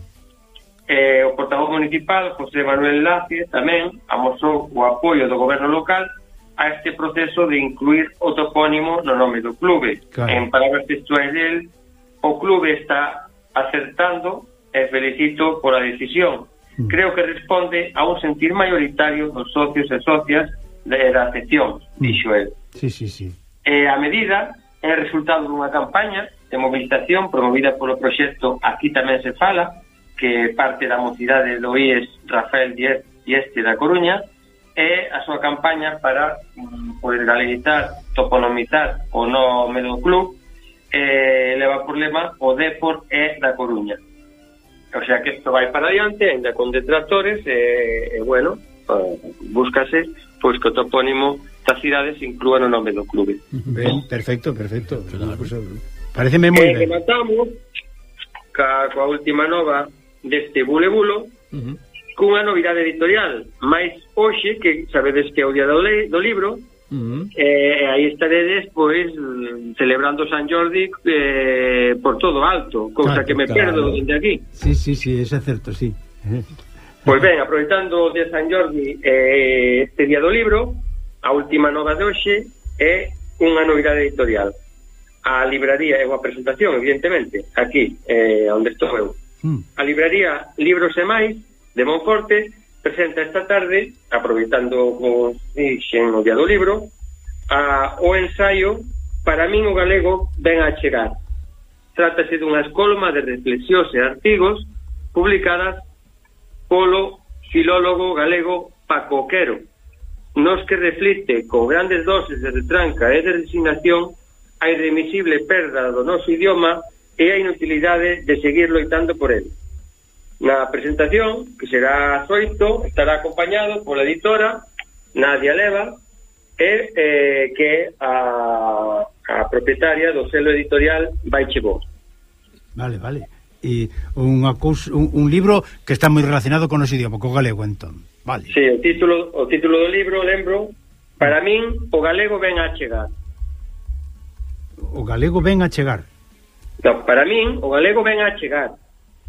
Speaker 12: Eh, o portavoz municipal, José Manuel Lace, tamén amosou o apoio do goberno local a este proceso de incluir o topónimo no nome do clube.
Speaker 3: Claro.
Speaker 12: En palabras textuais del, o clube está acertando e felicito por a decisión. Mm. Creo que responde a un sentir mayoritario dos socios e socias de, da sección, mm. dixo el.
Speaker 3: Sí, sí, sí.
Speaker 12: E a medida é resultado dunha campaña de movilización promovida polo proxecto Aquí tamén se fala, que parte da mocidade do IES Rafael Diez Dieste da Coruña, é a súa campaña para mm, poder galeguizar, toponomizar o nome do club eh, leva por lema o Depor é da Coruña. O sea que isto vai para adiante, ainda con detractores, e, eh, bueno, eh, búscase pois que o topónimo da cidade se inclúa no nome do clube.
Speaker 3: Ben, perfecto, perfecto. Pues, pareceme moi
Speaker 12: eh,
Speaker 3: ben ben.
Speaker 12: Rematamos ca, coa última nova deste bulebulo, uh -huh cunha novidade editorial, máis hoxe, que sabedes que é o día do, le, do libro, Uh -huh. eh, aí estaredes pois celebrando San Jordi eh, por todo alto, cousa
Speaker 3: claro,
Speaker 12: que me
Speaker 3: claro.
Speaker 12: perdo dende aquí.
Speaker 3: Sí, sí, sí, é certo, sí.
Speaker 12: Pois ben, aproveitando o de San Jordi eh, este día do libro, a última nova de hoxe é unha novidade editorial. A libraría é unha presentación, evidentemente, aquí, eh, onde estou eu.
Speaker 3: Mm.
Speaker 12: A libraría Libros e Máis de Monforte presenta esta tarde, aproveitando como dixen o día do libro, a, o ensaio Para min o galego ven a chegar. Trátase dunha escolma de reflexións e artigos publicadas polo filólogo galego Paco Quero, nos que reflite con grandes doses de retranca e de resignación a irremisible perda do noso idioma e a inutilidade de seguir loitando por ele. Na presentación, que será xoito, estará acompañado pola editora Nadia Leva, e, eh, que a, a propietaria do selo editorial Baiche Vos.
Speaker 3: Vale, vale. E unha cousa, un, un libro que está moi relacionado con o idioma, co galego, entón. Vale.
Speaker 12: Sí, o título, o título do libro, lembro, para min, o galego ven a chegar.
Speaker 3: O galego ven a chegar?
Speaker 12: No, para min, o galego ven a chegar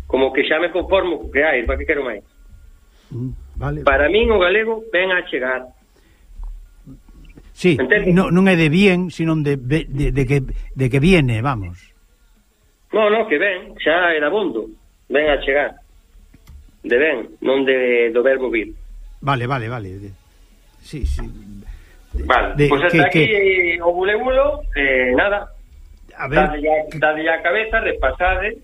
Speaker 12: como que xa me conformo co que hai, para que quero máis.
Speaker 3: Mm, vale.
Speaker 12: Para min o galego ven a chegar.
Speaker 3: Sí, no, non é de bien, sino de, de, de, que, de que viene, vamos.
Speaker 12: No, no, que ven, xa era bondo, ven a chegar. De ben, non de do verbo vir.
Speaker 3: Vale, vale, vale. Sí, sí.
Speaker 12: De, vale,
Speaker 3: de,
Speaker 12: pues hasta
Speaker 3: que,
Speaker 12: aquí que... o bulebulo, eh, nada.
Speaker 3: A ver,
Speaker 12: dale a, dale a cabeza, repasade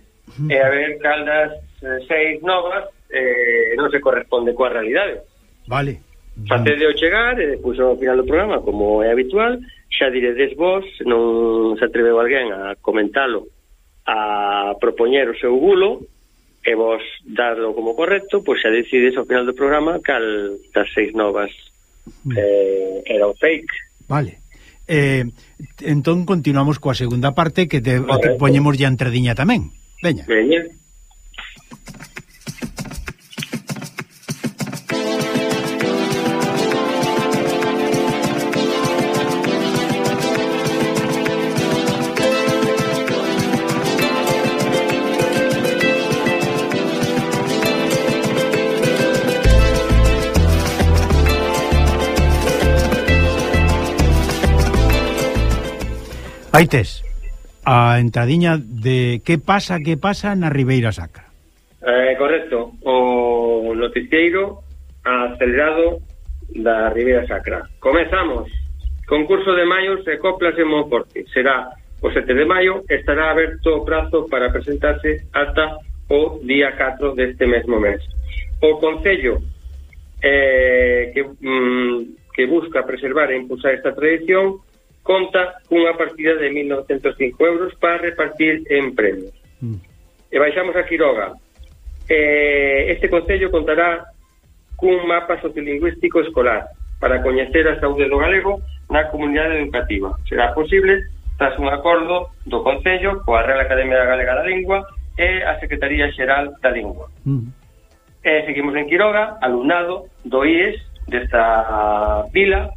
Speaker 12: e a ver cal das eh, seis novas eh, non se corresponde coa realidade.
Speaker 3: Vale.
Speaker 12: Facede o chegar e eh, depois ao final do programa, como é habitual, xa diredes vos, non se atreveu alguén a comentalo, a propoñer o seu gulo, e vos darlo como correcto, pois xa decides ao final do programa cal das seis novas eh, era o fake.
Speaker 3: Vale. Eh, entón continuamos coa segunda parte que te,
Speaker 12: te
Speaker 3: poñemos ya entrediña tamén. Veña.
Speaker 12: Veña.
Speaker 3: Baites a entradiña de que pasa, que pasa na Ribeira Sacra.
Speaker 12: Eh, correcto, o noticiero acelerado da Ribeira Sacra. Comezamos. Concurso de maio se coplas en Monforte. Será o 7 de maio, estará aberto o prazo para presentarse ata o día 4 deste mesmo mes. O Concello eh, que, mm, que busca preservar e impulsar esta tradición conta cunha partida de 1.905 euros para repartir en premios. Mm. E baixamos a Quiroga. Eh, este Concello contará cun mapa sociolingüístico escolar para coñecer a saúde do galego na comunidade educativa. Será posible tras un acordo do Concello coa Real Academia Galega da Lingua e a Secretaría Xeral da Lingua. Mm. E seguimos en Quiroga, alumnado do IES desta vila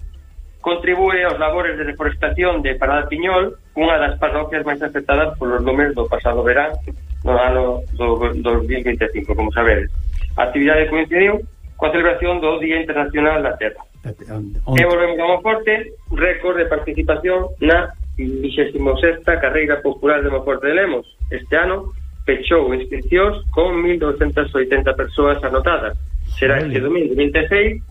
Speaker 12: contribúe aos labores de reforestación de Parada Piñol, unha das parroquias máis afectadas polos lumes do pasado verán no ano do, do 2025, como sabedes. A actividade coincidiu coa celebración do Día Internacional da Terra. E volvemos a Monforte, récord de participación na 26ª Carreira Popular de Monforte de Lemos. Este ano pechou inscripcións con 1.280 persoas anotadas. Será este domingo 26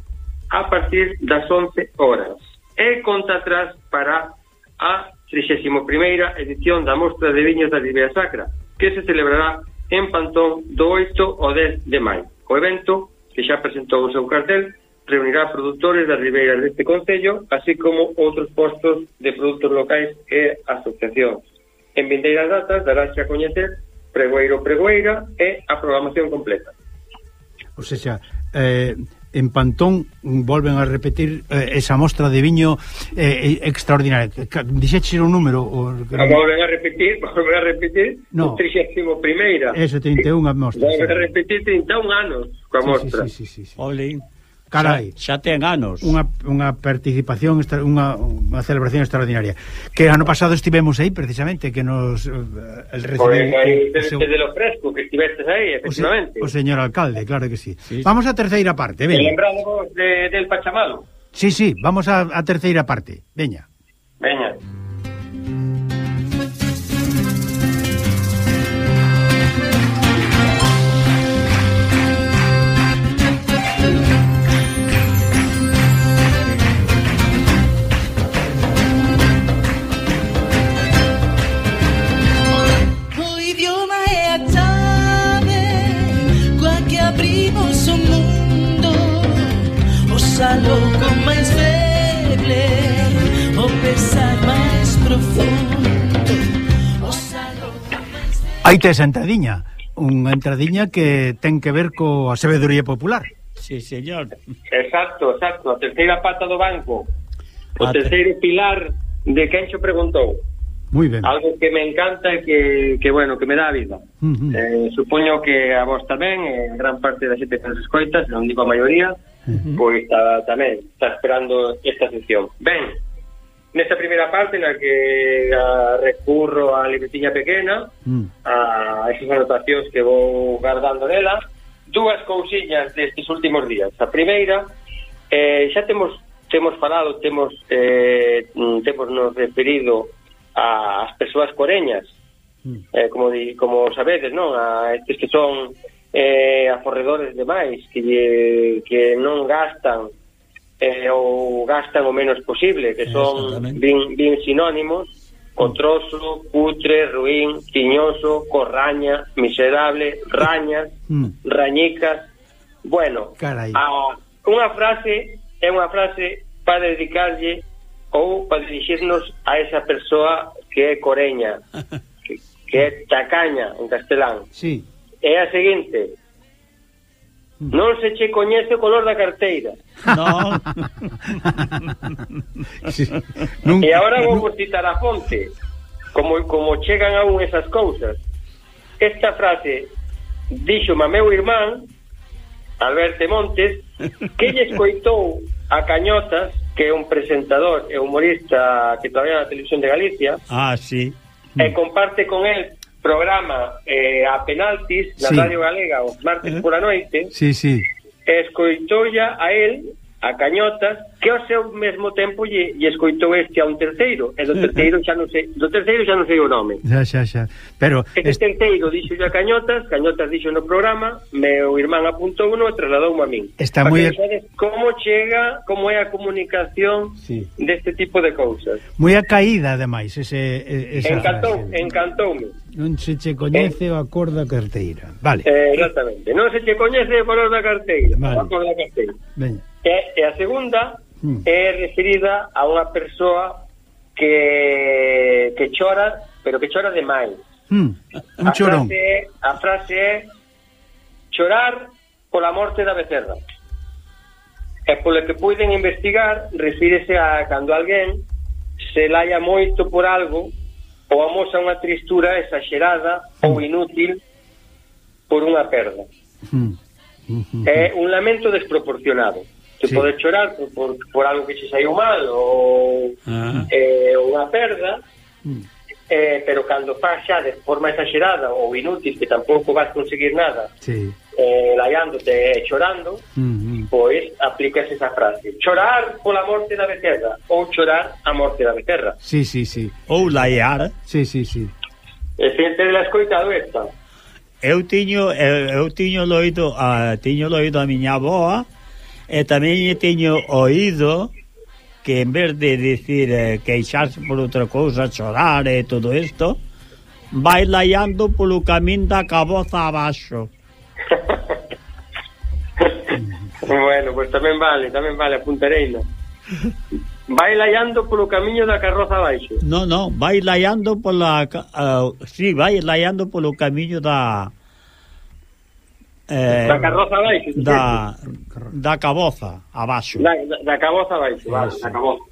Speaker 12: a partir das 11 horas e conta atrás para a 31ª edición da Mostra de Viños da Ribeira Sacra, que se celebrará en Pantón do 8 ao 10 de maio. O evento, que xa presentou o seu cartel, reunirá produtores das ribeiras deste Concello, así como outros postos de produtos locais e asociacións. En vindeiras datas daráse a coñecer Pregoeiro Pregoeira e a programación completa.
Speaker 3: Ou sea, eh, en Pantón volven a repetir eh, esa mostra de viño eh, eh extraordinaria. Dixeche un número? O...
Speaker 12: Volven a repetir, volven a repetir
Speaker 3: no.
Speaker 12: o 31 primeira.
Speaker 3: Eso, 31 mostra.
Speaker 12: Volven a repetir 31 anos coa
Speaker 3: sí,
Speaker 12: mostra.
Speaker 3: Sí, sí, sí, sí, sí.
Speaker 2: Olín.
Speaker 3: Carai.
Speaker 2: Xa, xa ten anos.
Speaker 3: Unha, unha participación, unha, unha celebración extraordinaria. Que ano pasado estivemos aí, precisamente, que nos... Eh, el
Speaker 12: recibir,
Speaker 3: pois
Speaker 12: aí,
Speaker 3: desde,
Speaker 12: desde lo fresco, que estivestes aí, efectivamente.
Speaker 3: O, se, o señor alcalde, claro que sí. sí. Vamos á terceira parte, veña.
Speaker 12: Lembramos de, del Pachamalo.
Speaker 3: Sí, sí, vamos á terceira parte, veña.
Speaker 12: Veña.
Speaker 8: Veña. seja con máis feble, o pesar máis profundo.
Speaker 3: Aí te entradiña unha entradiña que ten que ver coa sabedoría popular.
Speaker 2: Sí, señor.
Speaker 12: Exacto, exacto, a terceira pata do banco, o
Speaker 2: ah, a
Speaker 12: terceiro pilar de quen xo preguntou.
Speaker 3: Muy ben.
Speaker 12: Algo que me encanta e que, que, bueno, que me dá vida.
Speaker 3: Uh -huh.
Speaker 12: eh, supoño que a vos tamén, en gran parte da xente que nos escoitas, non digo a maioría, uh -huh. pois está, tamén está esperando esta sesión. Ben, nesta primeira parte na que a, recurro á libretiña pequena,
Speaker 3: mm.
Speaker 12: a esas anotacións que vou guardando nela, dúas cousiñas destes últimos días. A primeira, eh, xa temos temos falado, temos eh, temos nos referido ás persoas coreñas, mm. eh, como, di, como sabedes, non? A estes que son eh, aforredores demais, que, lle, que non gastan eh, ou gastan o menos posible, que son bin, bin sinónimos, cotroso, cutre, ruín, tiñoso, corraña, miserable, rañas,
Speaker 3: mm.
Speaker 12: rañicas. Bueno,
Speaker 3: Carai.
Speaker 12: A, unha frase é unha frase para dedicarlle ou para dirigirnos a esa persoa que é coreña, que, que é tacaña en castelán.
Speaker 3: Sí.
Speaker 12: É a seguinte, Non se che coñece o color da carteira.
Speaker 2: Non.
Speaker 3: sí,
Speaker 12: e agora vou nunca. citar a fonte. Como, como chegan aún esas cousas. Esta frase dixo meu irmán, Alberto Montes, que lle escoitou a Cañotas que é un presentador e humorista que traballa na televisión de Galicia.
Speaker 2: Ah, sí.
Speaker 12: E comparte con el programa eh, a penaltis na
Speaker 3: sí.
Speaker 12: Radio Galega os martes eh? por a noite.
Speaker 3: Sí, sí.
Speaker 12: E escoitolla a él a cañota que ao seu mesmo tempo lle, lle escoitou este a un terceiro e do terceiro xa non sei do terceiro xa non sei o nome.
Speaker 3: Xa xa xa pero
Speaker 12: este es... terceiro dixo a cañotas cañotas dixo no programa meu irmán apuntou uno e trasladou a min.
Speaker 3: Está moi
Speaker 12: como chega como é a comunicación
Speaker 3: sí.
Speaker 12: deste tipo de cousas.
Speaker 3: Moi a caída ademais ese, esa...
Speaker 12: encantou encantoume.
Speaker 3: Non se che coñece eh, o acordo da carteira. Vale.
Speaker 12: Eh, exactamente. Non se che coñece o acordo da carteira.
Speaker 3: Vale.
Speaker 12: O acordo da carteira.
Speaker 3: Ben.
Speaker 12: E, e a segunda
Speaker 3: mm.
Speaker 12: é referida a unha persoa que que chora, pero que chora demais.
Speaker 3: Mm. Un
Speaker 12: a
Speaker 3: chorón.
Speaker 12: Frase, a frase é chorar pola morte da becerra. E polo que puiden investigar, refírese a cando alguén se laia moito por algo ou amosa unha tristura exagerada mm. ou inútil por unha perda.
Speaker 3: Mm. Mm-hmm.
Speaker 12: É un lamento desproporcionado. Se
Speaker 3: sí.
Speaker 12: pode chorar por, por, por algo que se saiu mal ou
Speaker 2: ah.
Speaker 12: eh, unha perda,
Speaker 3: mm.
Speaker 12: eh, pero cando faz xa de forma exagerada ou inútil, que tampouco vas conseguir nada,
Speaker 3: sí
Speaker 12: eh, laiándote e eh, chorando,
Speaker 3: uh -huh.
Speaker 12: pois aplicas esa frase. Chorar pola morte da becerra ou chorar a morte da becerra.
Speaker 3: Sí, sí, sí.
Speaker 2: Ou laiar.
Speaker 3: Sí, sí, sí.
Speaker 12: E xente de la escoitado esta.
Speaker 2: Eu tiño eu, eu tiño loito a tiño loito a miña avoa e tamén tiño oído que en vez de decir eh, queixarse por outra cousa, chorar e todo isto, vai laiando polo camín da caboza abaixo.
Speaker 12: Bueno, pois pues tamén vale, tamén vale, apuntareina. Vai laiando polo camiño da carroza abaixo.
Speaker 2: No, no, vai laiando pola uh, si, sí, vai laiando polo camiño da eh,
Speaker 12: da carroza abaixo.
Speaker 2: Da da caboza abaixo.
Speaker 12: Da, da, da caboza abaixo, vale, da caboza.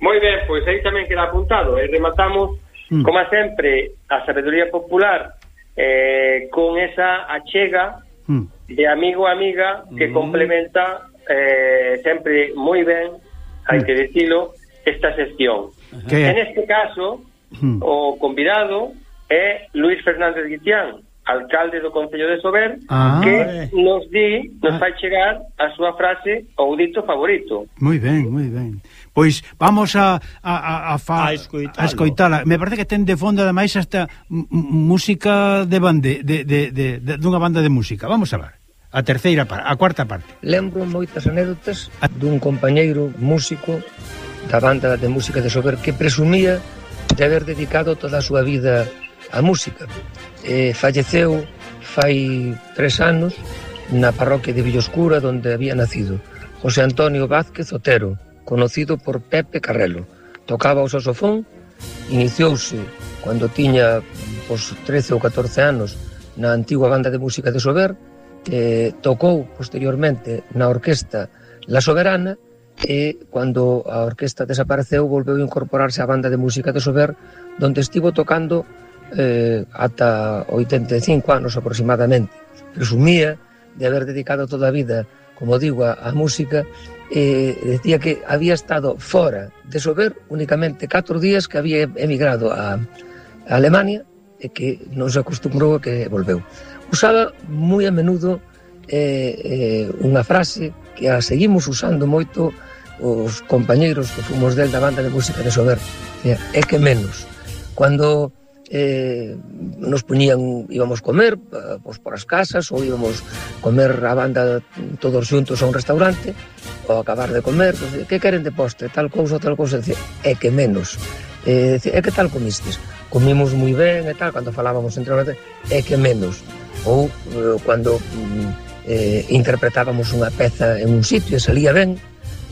Speaker 12: Moi ben, pois aí tamén queda apuntado e rematamos
Speaker 3: mm.
Speaker 12: como sempre a sabedoría popular eh, con esa achega
Speaker 3: mm.
Speaker 12: de amigo a amiga que mm. complementa eh, sempre moi ben, hai que mm. dicilo, esta sección.
Speaker 3: Que...
Speaker 12: En este caso,
Speaker 3: mm.
Speaker 12: o convidado é Luis Fernández Guitián, alcalde do Concello de Sober,
Speaker 3: ah,
Speaker 12: que eh. nos di, nos
Speaker 3: ah.
Speaker 12: vai chegar a súa frase ou dito favorito.
Speaker 3: Moi ben, moi ben. Pois vamos a a, a, fa,
Speaker 2: a, escoitalo.
Speaker 3: a escoitala. Me parece que ten de fondo ademais esta música de bande de, de, de, de dunha banda de música. Vamos a ver. A terceira parte, a cuarta parte.
Speaker 13: Lembro moitas anécdotas dun compañeiro músico da banda de música de Sober que presumía de haber dedicado toda a súa vida á música. Eh, falleceu fai tres anos na parroquia de Villoscura donde había nacido José Antonio Vázquez Otero conocido por Pepe Carrelo. Tocaba o saxofón, iniciouse cando tiña pois, 13 ou 14 anos na antigua banda de música de Sober, que tocou posteriormente na orquesta La Soberana e cando a orquesta desapareceu volveu a incorporarse á banda de música de Sober donde estivo tocando eh, ata 85 anos aproximadamente. Presumía de haber dedicado toda a vida como digo, a, a música, eh, decía que había estado fora de Sober únicamente 4 días que había emigrado a, a Alemania e que non se acostumbrou a que volveu. Usaba moi a menudo eh, eh, unha frase que a seguimos usando moito os compañeiros que fomos del da banda de música de Sober. É que menos. Cando eh, nos poñían, íbamos comer eh, pois, por as casas ou íbamos comer a banda todos xuntos a un restaurante ao acabar de comer, pois, que queren de postre, tal cousa, tal cousa, é que menos. É, é que tal comistes? Comimos moi ben e tal, cando falábamos entre nós, é que menos. Ou eh, cando mm, eh, interpretábamos unha peza en un sitio e salía ben,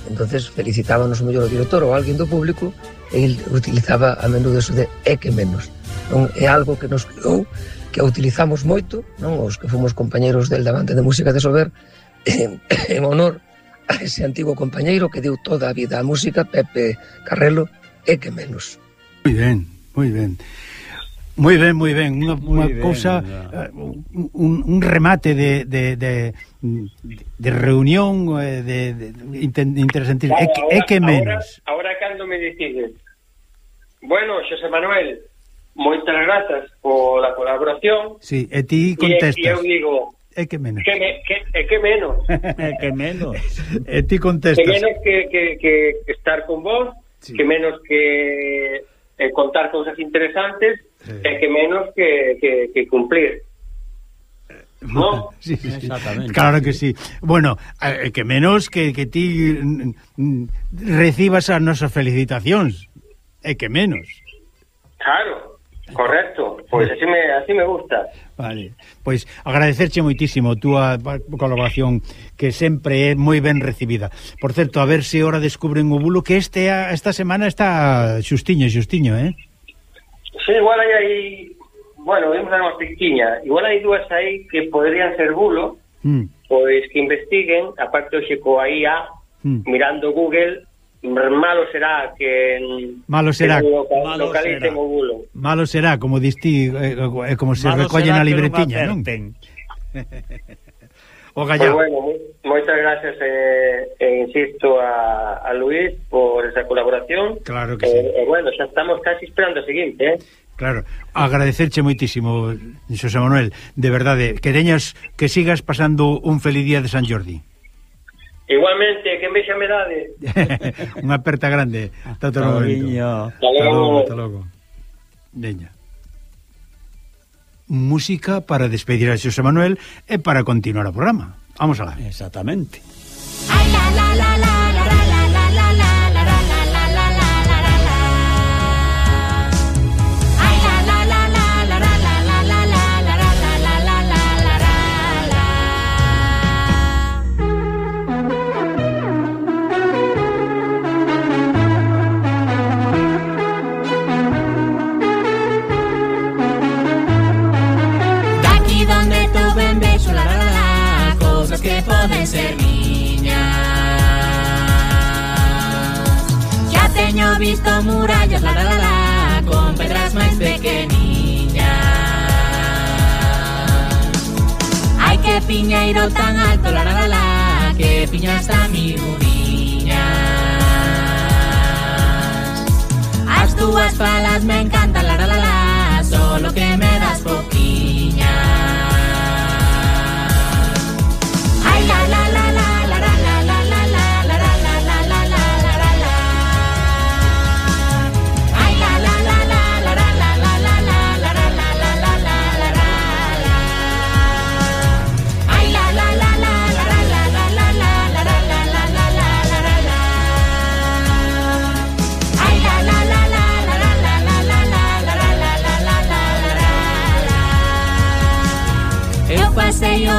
Speaker 13: entonces felicitábamos mellor o director ou alguén do público e utilizaba a menudo eso de é que menos. Non é algo que nos criou, que a utilizamos moito, non os que fomos compañeiros del Davante de Música de Sober, en, en honor a ese antigo compañeiro que deu toda a vida á música, Pepe Carrelo, e que menos.
Speaker 3: Moi ben, moi ben. Moi ben, moi ben, unha, unha cousa eh, un, un remate de, de, de, de reunión eh, de, de, de interesantísimo. É, que, é que menos.
Speaker 12: Ahora, ahora cando me dicides. Bueno, Xosé Manuel, moitas grazas pola colaboración.
Speaker 3: Sí, e ti
Speaker 12: contestas. E,
Speaker 3: e
Speaker 12: eu digo...
Speaker 3: É que menos.
Speaker 12: Que me, que, é que menos.
Speaker 2: é que menos.
Speaker 3: E ti contestas.
Speaker 12: Que menos que, que, que estar con vos,
Speaker 3: sí.
Speaker 12: que menos que eh, contar cousas interesantes, sí. e que menos que, que, que cumplir. ¿No?
Speaker 3: Sí, sí,
Speaker 2: Exactamente.
Speaker 3: Claro que sí. Bueno, eh, que menos que, que ti recibas as nosas felicitacións. É que menos.
Speaker 12: Claro. Correcto, pois así me, así me gusta.
Speaker 3: Vale, pois agradecerche moitísimo a túa colaboración que sempre é moi ben recibida. Por certo, a ver se ora descubren o bulo que este esta semana está xustiño, xustiño, eh?
Speaker 12: Sí, igual hai aí, bueno, vimos a unha piquiña, igual hai dúas aí que poderían ser bulo,
Speaker 3: mm.
Speaker 12: pois que investiguen, aparte hoxe coa IA,
Speaker 3: mm.
Speaker 12: mirando Google, Malo será que
Speaker 3: Malo será
Speaker 12: que
Speaker 2: malo
Speaker 12: localicen
Speaker 2: será.
Speaker 12: o bulo.
Speaker 3: Malo será, como distí, eh, eh, como se
Speaker 2: malo
Speaker 3: recolle na libretiña, non?
Speaker 2: Ten.
Speaker 3: o gallá.
Speaker 12: Pues bueno, moitas gracias, eh, eh, insisto, a, a Luis por esa colaboración.
Speaker 3: Claro que eh, sí.
Speaker 12: Eh, bueno, xa estamos casi esperando o seguinte, eh?
Speaker 3: Claro, agradecerche moitísimo, Xosé Manuel, de verdade, que teñas que sigas pasando un feliz día de San Jordi.
Speaker 12: Igualmente, que envexa me dade.
Speaker 3: Unha aperta grande. Hasta outro momento.
Speaker 12: Hasta
Speaker 3: logo. Hasta logo. Veña. Música para despedir a Xosé Manuel e para continuar o programa. Vamos alá.
Speaker 2: Exactamente.
Speaker 5: Ay, la, la, la, la, la, la. poden ser miña Ya teño visto murallas la la la la Con pedras máis pequeñas Ai que piñeiro tan alto la la la la Que piña está mi As túas falas me encantan la la la la Solo que me das poquiñas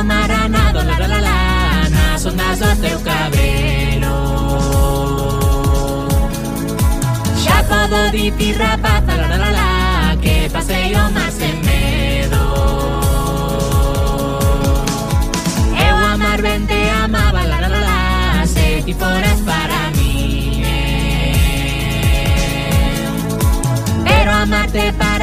Speaker 5: Maranado, Maranado, la la la la, nas ondas do teu cabelo. Xa podo dicir rapaza, la la la la, que pasei o mar sen medo. Eu amar ben te amaba, la la la la, se ti foras para mí. Eh. Pero amarte para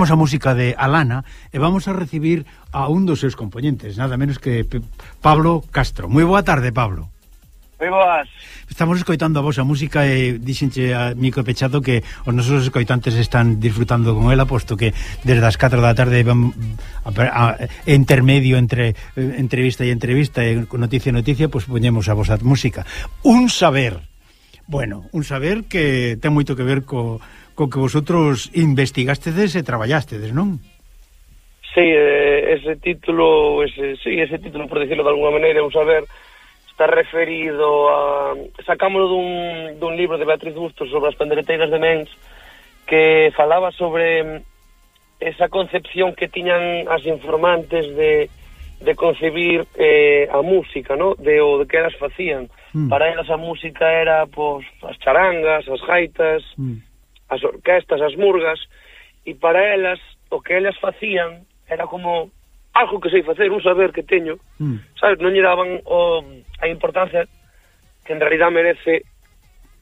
Speaker 3: Escoitamos a música de Alana e vamos a recibir a un dos seus componentes, nada menos que Pablo Castro. Moi boa tarde, Pablo.
Speaker 14: Moi boas.
Speaker 3: Estamos escoitando a vosa música e dixenche a Mico Pechado que os nosos escoitantes están disfrutando con ela, posto que desde as 4 da tarde van a, a, a intermedio entre eh, entrevista e entrevista e noticia e noticia, pois pues, poñemos a vosa música. Un saber. Bueno, un saber que ten moito que ver co co que vosotros investigastedes e traballastedes, non?
Speaker 14: Sí, eh, ese título, ese, sí, ese título, por decirlo de alguna maneira, un saber, está referido a... Sacámoslo dun, dun libro de Beatriz Bustos sobre as pandereteiras de Mens, que falaba sobre mm, esa concepción que tiñan as informantes de, de concebir eh, a música, ¿no? de o de que elas facían.
Speaker 3: Mm.
Speaker 14: Para elas a música era pues, as charangas, as gaitas...
Speaker 3: Mm
Speaker 14: as orquestas, as murgas, e para elas, o que elas facían era como algo que sei facer, un saber que teño,
Speaker 3: mm.
Speaker 14: sabes, non lle daban o, a importancia que en realidad merece,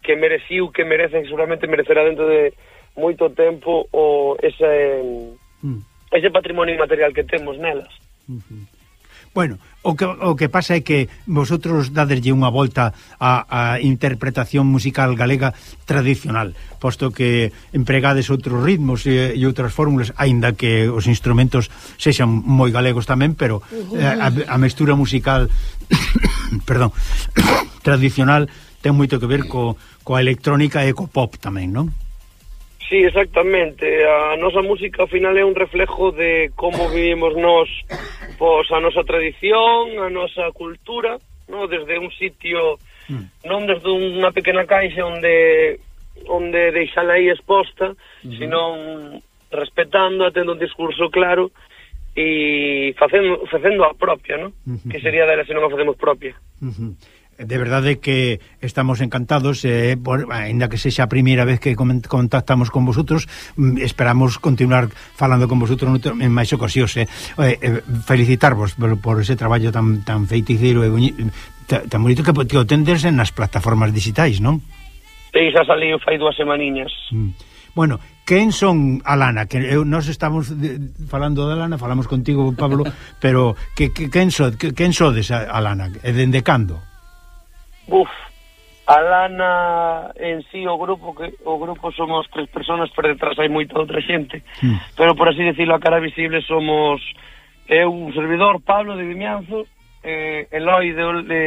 Speaker 14: que mereciu, que merece, que seguramente merecerá dentro de moito tempo o ese,
Speaker 3: mm.
Speaker 14: ese patrimonio material que temos nelas. Mm -hmm.
Speaker 3: Bueno, o que, o que pasa é que vosotros dadeslle unha volta á, á interpretación musical galega tradicional, posto que empregades outros ritmos e, e outras fórmulas, aínda que os instrumentos sexan moi galegos tamén, pero eh, a, a mestura musical perdón, tradicional ten moito que ver co, coa electrónica e co pop tamén, non?
Speaker 14: Sí, exactamente. A nosa música ao final é un reflejo de como vivimos nós pois, a nosa tradición, a nosa cultura, no? desde un sitio, mm. non desde unha pequena caixa onde onde deixala aí exposta, mm sino respetando, tendo un discurso claro e facendo, facendo a propia, no?
Speaker 3: Mm
Speaker 14: que sería dela se non a facemos propia.
Speaker 3: Mm de verdade que estamos encantados eh, por, ainda que sexa a primeira vez que contactamos con vosotros mm, esperamos continuar falando con vosotros en máis ocasións eh. Eh, eh felicitarvos por, por ese traballo tan, tan feiticeiro e tan, tan bonito que, que o tendes nas plataformas digitais, non?
Speaker 14: Sí, xa saliu fai dúas semaniñas mm.
Speaker 3: Bueno, quen son Alana? Que eu nós estamos de, falando de Alana, falamos contigo, Pablo, pero que, que quen so, que, quen sodes Alana? E dende cando?
Speaker 14: buf, a lana en sí o grupo que o grupo somos tres personas, por detrás hai moita outra xente. Mm. Pero por así decirlo, a cara visible somos eu un servidor Pablo de Vimianzo, eh, Eloi de, de,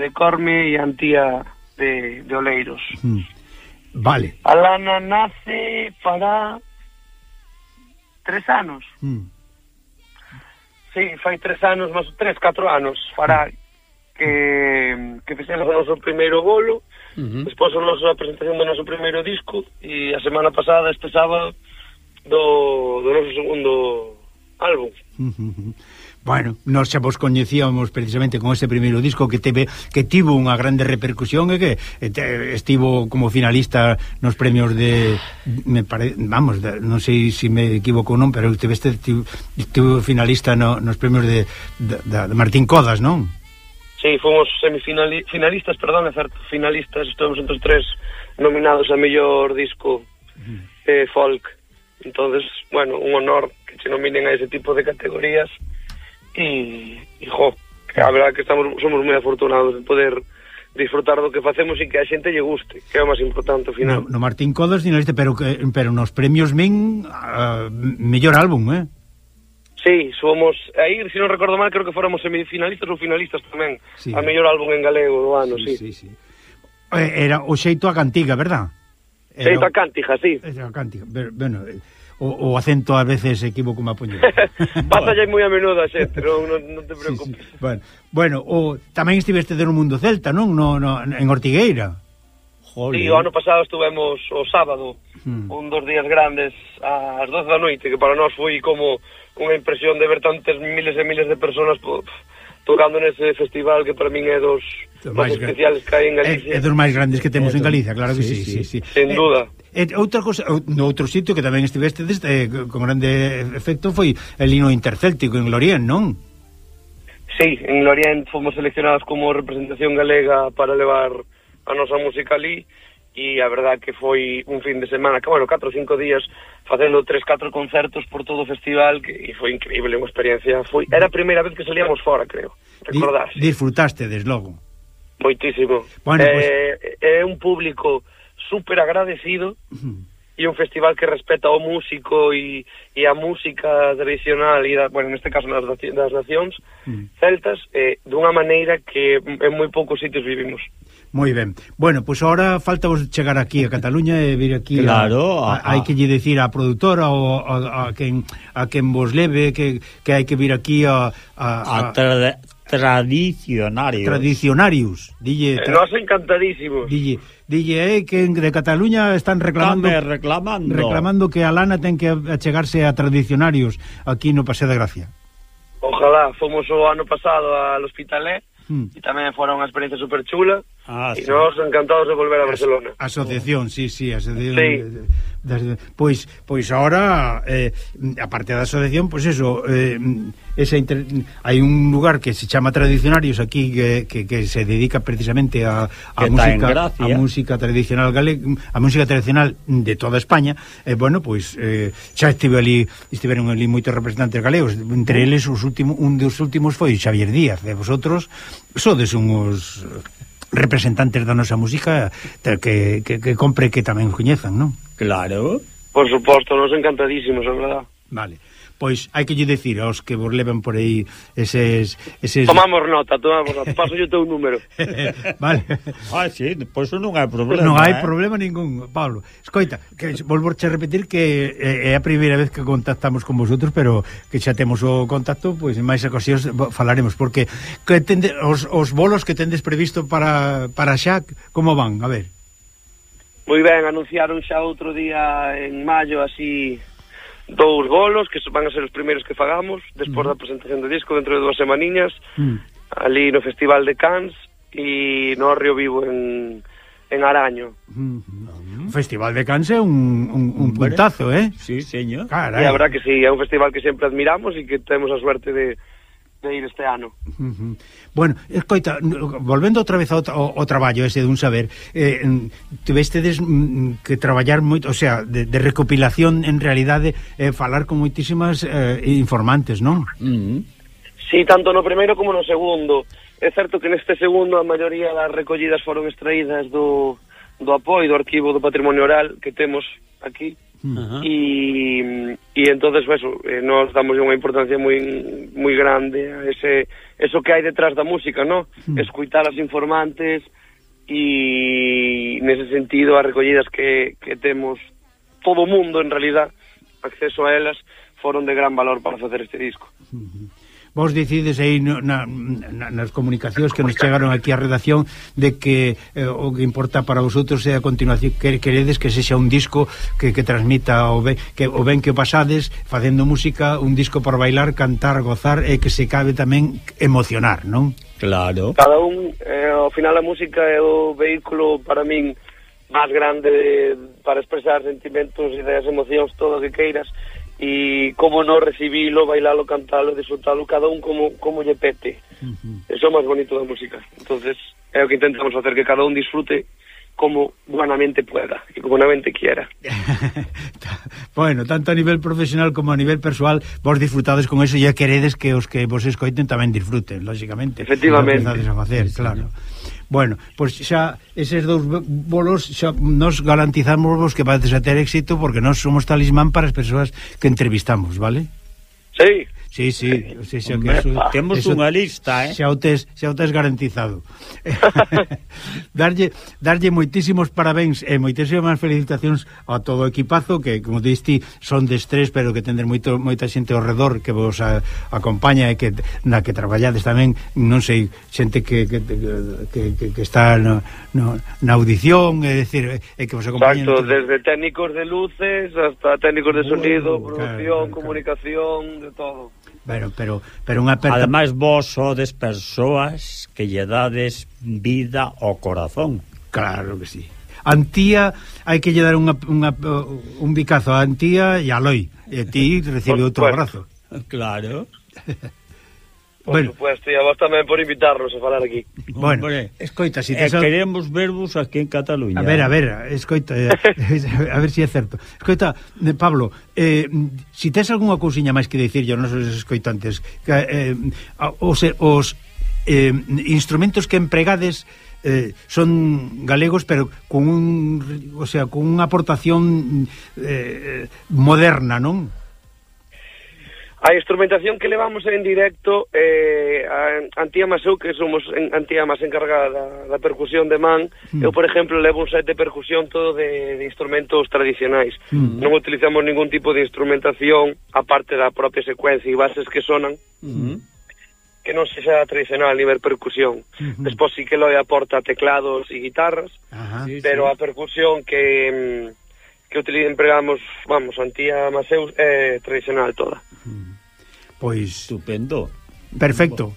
Speaker 14: de Corme e Antía de, de Oleiros.
Speaker 3: Mm. Vale.
Speaker 14: A lana nace para tres anos.
Speaker 3: Mm.
Speaker 14: Sí, fai tres anos, máis tres, catro anos, fará. Mm que, que fixemos o noso primeiro bolo,
Speaker 3: uh -huh.
Speaker 14: despois noso, a presentación do noso primeiro disco, e a semana pasada, este sábado, do, do noso segundo álbum.
Speaker 3: Uh -huh. Bueno, nós xa vos coñecíamos precisamente con ese primeiro disco que teve que tivo unha grande repercusión e que estivo como finalista nos premios de me pare, vamos, de, non sei se si me equivoco ou non, pero este tivo, tivo finalista no, nos premios de, de, de Martín Codas, non?
Speaker 14: Sí, fomos semifinalistas, perdón, é certo, finalistas, estuvemos entre os tres nominados a mellor disco eh, folk. Entonces, bueno, un honor que se nominen a ese tipo de categorías e, e jo, que a verdad que estamos, somos moi afortunados de poder disfrutar do que facemos e que a xente lle guste, que é o máis importante ao final.
Speaker 3: No, no Martín Codas, finalista, pero, que, pero nos premios min uh, ah, mellor álbum, eh?
Speaker 14: Sí, somos, aí, se non recordo mal, creo que fóramos semifinalistas ou finalistas tamén,
Speaker 3: sí,
Speaker 14: a mellor álbum en galego do ano, sí.
Speaker 3: sí. sí, sí. Eh, era o xeito a cantiga, verdad?
Speaker 14: Era xeito a cantiga, sí.
Speaker 3: Era a cantiga, pero, bueno, o, o acento a veces equivoco me
Speaker 14: apoño. Pásalle moi a menudo a xente, non, non, non te preocupes. Sí, sí.
Speaker 3: Bueno, bueno o, tamén estiveste no mundo celta, non? No, no, en Ortigueira. Jolín.
Speaker 14: Sí, o ano pasado estuvemos o sábado,
Speaker 3: hmm.
Speaker 14: un dos días grandes, ás 12 da noite, que para nós foi como unha impresión de ver tantas miles e miles de personas po, tocando nese festival que para min é dos, dos
Speaker 3: máis
Speaker 14: especiales que hai en Galicia.
Speaker 3: É, é dos máis grandes que temos é, en Galicia, claro que sí, sí, sí.
Speaker 14: sí. Sen eh, duda.
Speaker 3: E eh, outra cosa, no outro sitio que tamén estiveste deste, eh, con grande efecto foi el hino intercéltico en Lorient, non?
Speaker 14: Sí, en Lorient fomos seleccionados como representación galega para levar a nosa música ali aquí a verdad que foi un fin de semana, que bueno, 4 ou 5 días facendo 3, 4 concertos por todo o festival que, e foi increíble, unha experiencia foi, era a primeira vez que salíamos fora, creo recordar.
Speaker 3: Disfrutaste, desde logo
Speaker 14: Moitísimo
Speaker 3: bueno, pues...
Speaker 14: eh, É un público super agradecido uh -huh. e un festival que respeta o músico e, e a música tradicional e, da, bueno, neste caso das, das nacións mm. celtas eh, dunha maneira que en moi poucos sitios vivimos
Speaker 3: Moi ben. Bueno, pois pues agora falta vos chegar aquí a Cataluña e vir aquí
Speaker 2: Claro,
Speaker 3: a, a,
Speaker 2: a...
Speaker 3: hai que lle dicir á produtora ou a, a, a quen a quen vos leve que, que hai que vir aquí a a,
Speaker 2: a, a tra tradicionarios.
Speaker 3: Tradicionarios, dille.
Speaker 14: Eh,
Speaker 3: tra...
Speaker 14: Nos encantadísimos.
Speaker 3: Dille, dille eh, que de Cataluña están reclamando
Speaker 2: Dame reclamando
Speaker 3: reclamando que a lana ten que achegarse a tradicionarios aquí no Paseo de Gracia.
Speaker 14: Ojalá, fomos o ano pasado al Hospitalet
Speaker 3: mm.
Speaker 14: e tamén fora unha experiencia super chula
Speaker 2: ah,
Speaker 14: e
Speaker 2: sí.
Speaker 14: nós encantados de volver a Barcelona.
Speaker 3: Asociación, sí, sí, asociación.
Speaker 14: Sí
Speaker 3: das, pois pois ahora eh, a parte da asociación, pois eso, eh, esa inter... hai un lugar que se chama Tradicionarios aquí que, que, que se dedica precisamente a, a música a música tradicional galega, a música tradicional de toda España. E eh, bueno, pois eh, xa estive ali, estiveron ali moitos representantes galegos, entre eles os último, un dos últimos foi Xavier Díaz, de vosotros sodes unhos representantes da nosa música eh, que, que, que compre que tamén coñezan, non?
Speaker 2: Claro.
Speaker 14: Por suposto, nos encantadísimos, a verdad.
Speaker 3: Vale pois hai que lle dicir aos que vos leven por aí eses, eses...
Speaker 14: Tomamos nota, tomamos nota, paso yo teu número.
Speaker 3: vale.
Speaker 2: Ah, sí, pois pues non hai problema.
Speaker 3: Non hai
Speaker 2: eh?
Speaker 3: problema ningún, Pablo. Escoita, que volvo a repetir que eh, é a primeira vez que contactamos con vosotros, pero que xa temos o contacto, pois en máis ocasións falaremos, porque que tende, os, os bolos que tendes previsto para, para xa, como van? A ver.
Speaker 14: Moi ben, anunciaron xa outro día en maio así dous bolos que van a ser os primeiros que fagamos despois mm. da presentación do disco dentro de dúas semaniñas mm. ali no Festival de Cans e no Río Vivo en, en Araño mm.
Speaker 3: O Festival de Cans é un, un, un puntazo, eh?
Speaker 2: Sí, señor
Speaker 3: Carai.
Speaker 14: E a verdad que sí, é un festival que sempre admiramos e que temos a suerte de de ir este ano.
Speaker 3: Uh -huh. Bueno, eh, escoita, volvendo outra vez ao, ao, ao traballo ese dun saber, eh, tivestedes mm, que traballar moito, o sea, de, de recopilación en realidade, eh, falar con moitísimas eh, informantes, non?
Speaker 2: Uh -huh.
Speaker 14: Sí, tanto no primeiro como no segundo. É certo que neste segundo a maioría das recollidas foron extraídas do, do apoio do Arquivo do Patrimonio Oral que temos aquí,
Speaker 2: Uh -huh.
Speaker 14: e, e entonces eso, eh, nos damos unha importancia moi moi grande a ese eso que hai detrás da música, no? Hmm. Uh -huh. Escoitar as informantes e nese sentido as recollidas que, que temos todo o mundo en realidad acceso a elas foron de gran valor para facer este disco.
Speaker 3: Uh -huh vos decides aí no, na, na, nas comunicacións que nos chegaron aquí á redacción de que eh, o que importa para vosotros é a continuación que queredes que sexa un disco que, que transmita o ben que, o ben que o pasades facendo música, un disco para bailar, cantar, gozar e que se cabe tamén emocionar, non?
Speaker 2: Claro.
Speaker 14: Cada un, eh, ao final a música é o vehículo para min máis grande de, para expresar sentimentos, ideas, emocións, todo o que queiras e como non recibilo, bailalo, cantalo, disfrutalo, cada un como, como lle pete. Uh -huh. Eso é o máis bonito da música. entonces é o que intentamos facer, que cada un disfrute como buenamente pueda y como buenamente quiera.
Speaker 3: bueno, tanto a nivel profesional como a nivel persoal, vos disfrutades con eso e queredes que os que vos escoiten tamén disfruten, lógicamente.
Speaker 14: Efectivamente.
Speaker 3: A facer, sí, claro. Sí. Bueno, pois pues xa eses dous bolos xa nos garantizamos vos que vades a ter éxito porque nós somos talismán para as persoas que entrevistamos, vale?
Speaker 14: Sí.
Speaker 3: Sí, sí, o
Speaker 2: sea,
Speaker 3: que eso,
Speaker 2: temos
Speaker 3: eso,
Speaker 2: unha lista, eh?
Speaker 3: Xa o tes, xa o tes garantizado. darlle, darlle moitísimos parabéns e moitísimas felicitacións a todo o equipazo que, como diste, son de estrés, pero que tender moito, moita xente ao redor que vos a, acompaña e que na que traballades tamén, non sei, xente que, que, que, que, que está no, no, na audición, é dicir, e que vos acompañan
Speaker 14: Exacto, desde técnicos de luces hasta técnicos de uh, sonido,
Speaker 3: uh,
Speaker 14: producción,
Speaker 3: claro, claro,
Speaker 14: comunicación, de todo.
Speaker 3: Pero, pero, pero unha aperta...
Speaker 2: Ademais, vos sodes persoas que lle dades vida ao corazón.
Speaker 3: Claro que sí. Antía, hai que lle dar unha, unha, un bicazo a Antía e a Loi. E ti recibe outro abrazo.
Speaker 2: Claro.
Speaker 14: Por bueno. supuesto, e a vos tamén por invitarnos a falar aquí.
Speaker 3: Bueno,
Speaker 2: Hombre,
Speaker 3: escoita, si
Speaker 2: te
Speaker 3: eh,
Speaker 2: queremos verbos aquí en Cataluña.
Speaker 3: A ver, a ver, escoita, eh, a ver se si é certo. Escoita, eh, Pablo, eh, si tes algunha cousiña máis que dicir yo, non os escoitantes, que, eh, os, os eh, instrumentos que empregades eh, son galegos pero con un, o sea, con unha aportación eh, moderna, non?
Speaker 14: A instrumentación que levamos en directo eh, a Antía Maseu, que somos en, Antía máis encargada da, da percusión de man, mm. eu, por exemplo, levo un set de percusión todo de, de instrumentos tradicionais. Mm. Non utilizamos ningún tipo de instrumentación aparte da propia secuencia e bases que sonan. Mm que non sexa tradicional a nivel percusión. Mm -hmm. Despois sí que lo aporta teclados e guitarras,
Speaker 3: Ajá,
Speaker 14: pero sí. a percusión que mm, que utilizamos, empregamos, vamos, Antía Maseu é eh, tradicional toda.
Speaker 3: Pois...
Speaker 2: Estupendo.
Speaker 3: Perfecto.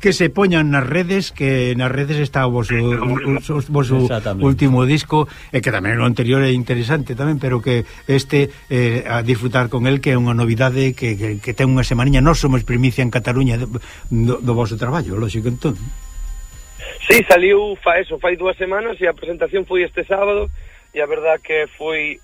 Speaker 3: Que se poñan nas redes, que nas redes está o vosso, o vosso último disco, e que tamén o anterior é interesante tamén, pero que este, eh, a disfrutar con el, que é unha novidade que, que, que ten unha semaninha, nós somos primicia en Cataluña do, do, do vosso traballo, lógico entón.
Speaker 14: Sí, saliu fa eso, fai dúas semanas e a presentación foi este sábado, e a verdad que foi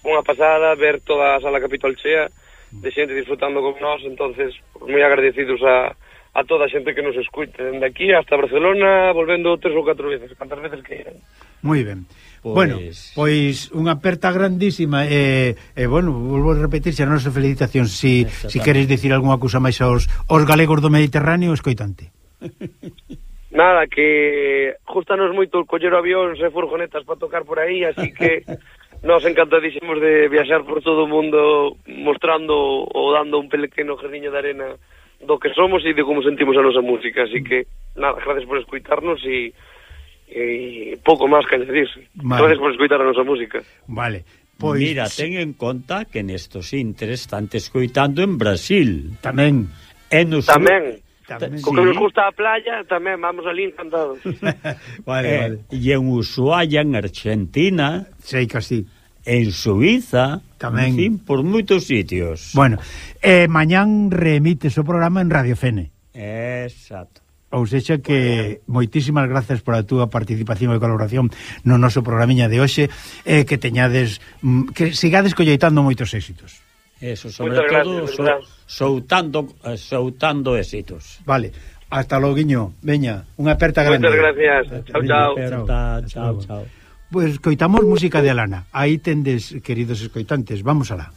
Speaker 14: unha pasada ver toda a sala Capitol Chea, de xente disfrutando con nós, entonces moi agradecidos a, a toda a xente que nos escuite dende aquí hasta Barcelona, volvendo tres ou catro veces, cantas veces que iran.
Speaker 3: Moi ben. Pois... Bueno, pois unha aperta grandísima e, eh, bueno, volvo a repetir a nosa felicitación si, si queres dicir algunha cousa máis aos, aos galegos do Mediterráneo escoitante.
Speaker 14: Nada, que justanos moito coller avións e furgonetas para tocar por aí, así que Nos encantadísimos de viaxar por todo o mundo mostrando ou dando un pequeno jardiño de arena do que somos e de como sentimos a nosa música. Así que, nada, gracias por escuitarnos e, e pouco máis que añadir. Vale. Gracias por escuitar a nosa música.
Speaker 3: Vale.
Speaker 2: Pois... Mira, ten en conta que nestos intres están escoitando en Brasil.
Speaker 3: Tamén.
Speaker 2: E nos...
Speaker 14: Tamén. Tamén, Co que sí. nos gusta a playa, tamén vamos ali encantados.
Speaker 3: vale, eh, vale.
Speaker 2: E en Ushuaia, en Argentina...
Speaker 3: Sei que así.
Speaker 2: En Suiza...
Speaker 3: Tamén.
Speaker 2: En fin, por moitos sitios.
Speaker 3: Bueno, eh, mañán remites o programa en Radio Fene.
Speaker 2: Exacto.
Speaker 3: Ou seja que moitísimas gracias por a túa participación e colaboración no noso programiña de hoxe e eh, que teñades mm, que sigades colleitando moitos éxitos.
Speaker 2: Eso, sobre Muchas todo, gracias, so, soutando, eh, soutando éxitos.
Speaker 3: Vale. Hasta logo, Guiño. Veña, unha aperta grande.
Speaker 14: Moitas gracias. Eh, chao,
Speaker 2: chao. Chao, chao.
Speaker 3: Pois pues, coitamos música de Alana. Aí tendes, queridos escoitantes, vamos alá.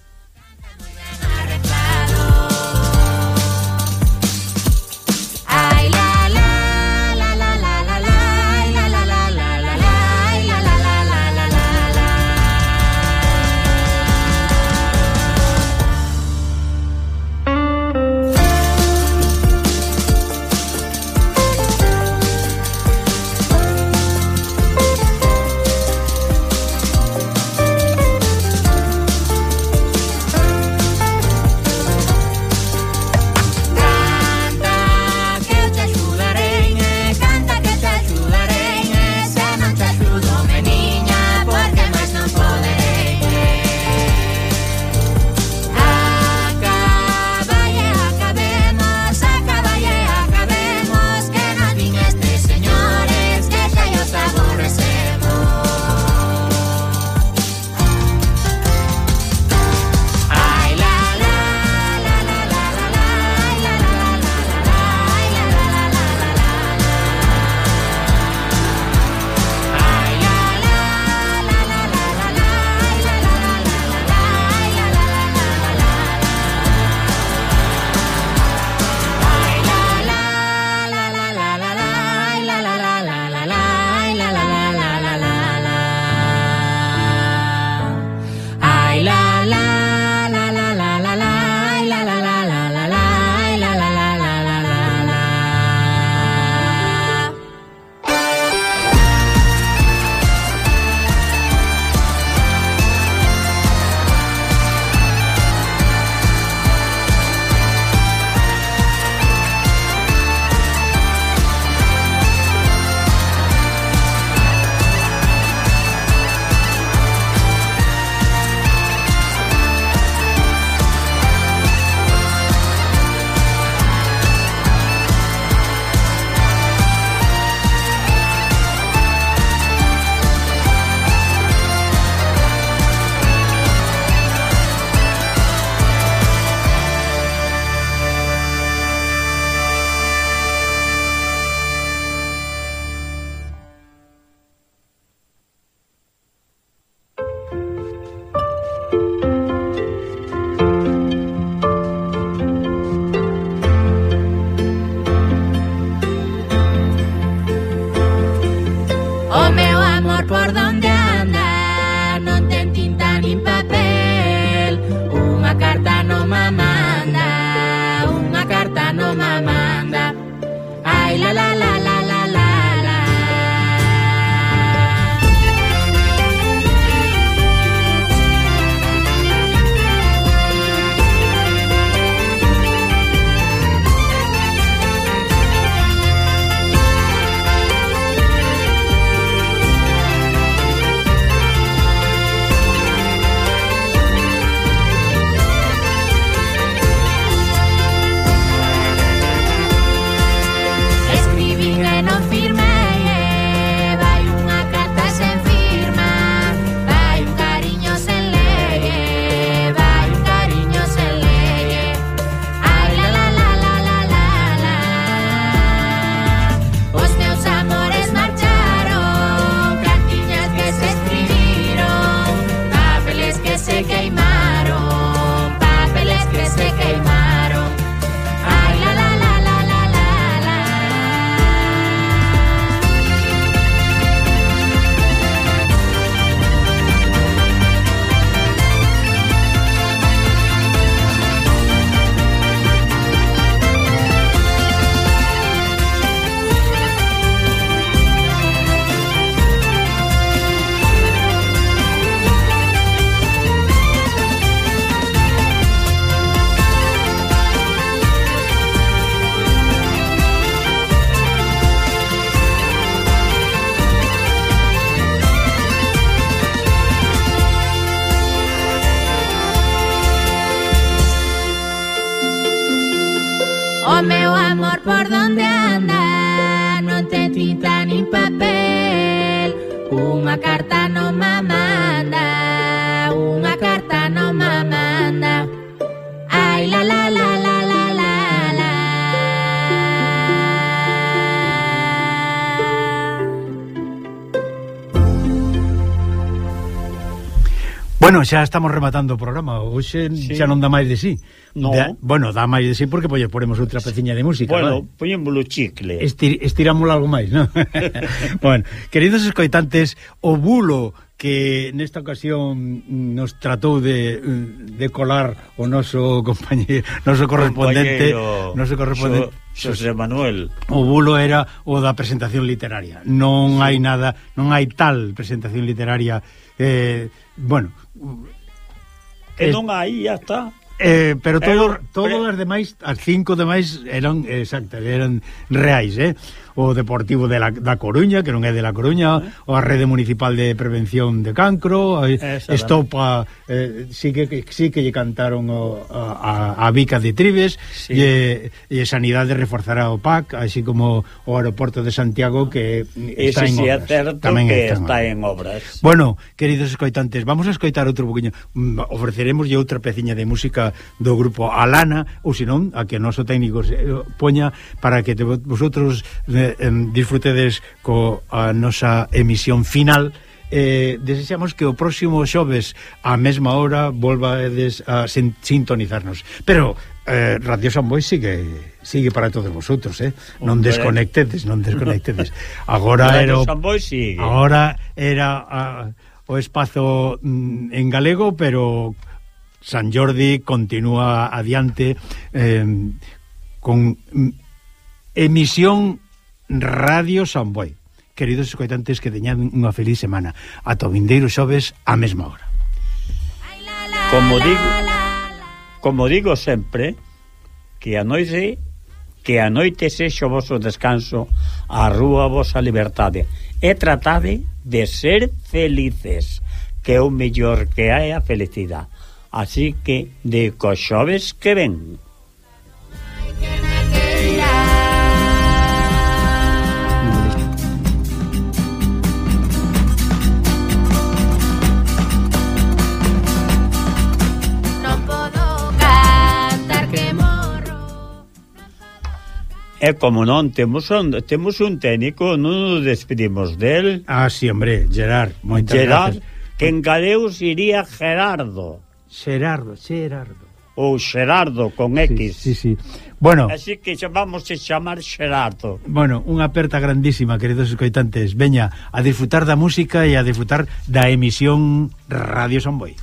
Speaker 3: Bueno, xa estamos rematando o programa Hoxe
Speaker 2: sí.
Speaker 3: xa non dá máis de sí
Speaker 2: no.
Speaker 3: da, Bueno, dá máis de sí porque pois, ponemos outra peciña de música
Speaker 2: Bueno,
Speaker 3: vale?
Speaker 2: o chicle
Speaker 3: Estir, Estirámoslo algo máis, non? bueno, queridos escoitantes O bulo que nesta ocasión nos tratou de, de colar o noso compañeiro, noso correspondente,
Speaker 2: compañero,
Speaker 3: noso correspondente
Speaker 2: xo, José Manuel.
Speaker 3: O bulo era o da presentación literaria. Non sí. hai nada, non hai tal presentación literaria eh, bueno,
Speaker 2: que
Speaker 3: eh,
Speaker 2: non hai, ya está.
Speaker 3: Eh, pero eh, todo,
Speaker 2: pero,
Speaker 3: todas as demais, as cinco demais eran exactas, eran reais, eh? o Deportivo de la, da Coruña, que non é de la Coruña, eh? ou a Rede Municipal de Prevención de Cancro, a, Estopa, eh, sí, que, sí que lle cantaron o, a, a Vica de Tribes,
Speaker 2: sí.
Speaker 3: e, e Sanidade reforzará o PAC, así como o aeroporto de Santiago, que está
Speaker 2: Ese
Speaker 3: en.
Speaker 2: Sí, é certo
Speaker 3: Tamén
Speaker 2: que
Speaker 3: está,
Speaker 2: está en obras.
Speaker 3: Bueno, queridos escoitantes, vamos a escoitar outro poquinho. Mm, ofreceremos outra peciña de música do grupo Alana, ou senón, a que noso técnico se, eh, poña para que te, vosotros... Eh, eh, disfrutedes co a nosa emisión final eh, desexamos que o próximo xoves á mesma hora volvades a sintonizarnos. Pero eh, Radio Samboy sigue sigue para todos vosotros, eh? Non
Speaker 2: Hombre.
Speaker 3: desconectedes, non desconectedes. Agora era o,
Speaker 2: sigue.
Speaker 3: Agora era a, o espazo mm, en galego, pero San Jordi continúa adiante eh, con mm, emisión Radio Samboy. Queridos escoitantes, que teñan unha feliz semana. A vindeiro xoves a mesma hora.
Speaker 2: Como digo, como digo sempre, que a noite que a noite sexa o voso descanso, a rúa vosa liberdade, e tratade de ser felices, que é o mellor que hai a felicidade. Así que, de coxoves que ven. E como non temos un, temos un técnico, non nos despedimos del.
Speaker 3: Ah, sí, hombre, Gerard, moitas
Speaker 2: Gerard,
Speaker 3: gracias.
Speaker 2: que en Galeus iría Gerardo.
Speaker 3: Gerardo, Gerardo.
Speaker 2: Ou Gerardo con X.
Speaker 3: Sí, sí, sí. Bueno,
Speaker 2: Así que chamamos a chamar Xerato
Speaker 3: Bueno, unha aperta grandísima, queridos escoitantes Veña, a disfrutar da música e a disfrutar da emisión Radio
Speaker 5: Sonboi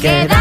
Speaker 5: queda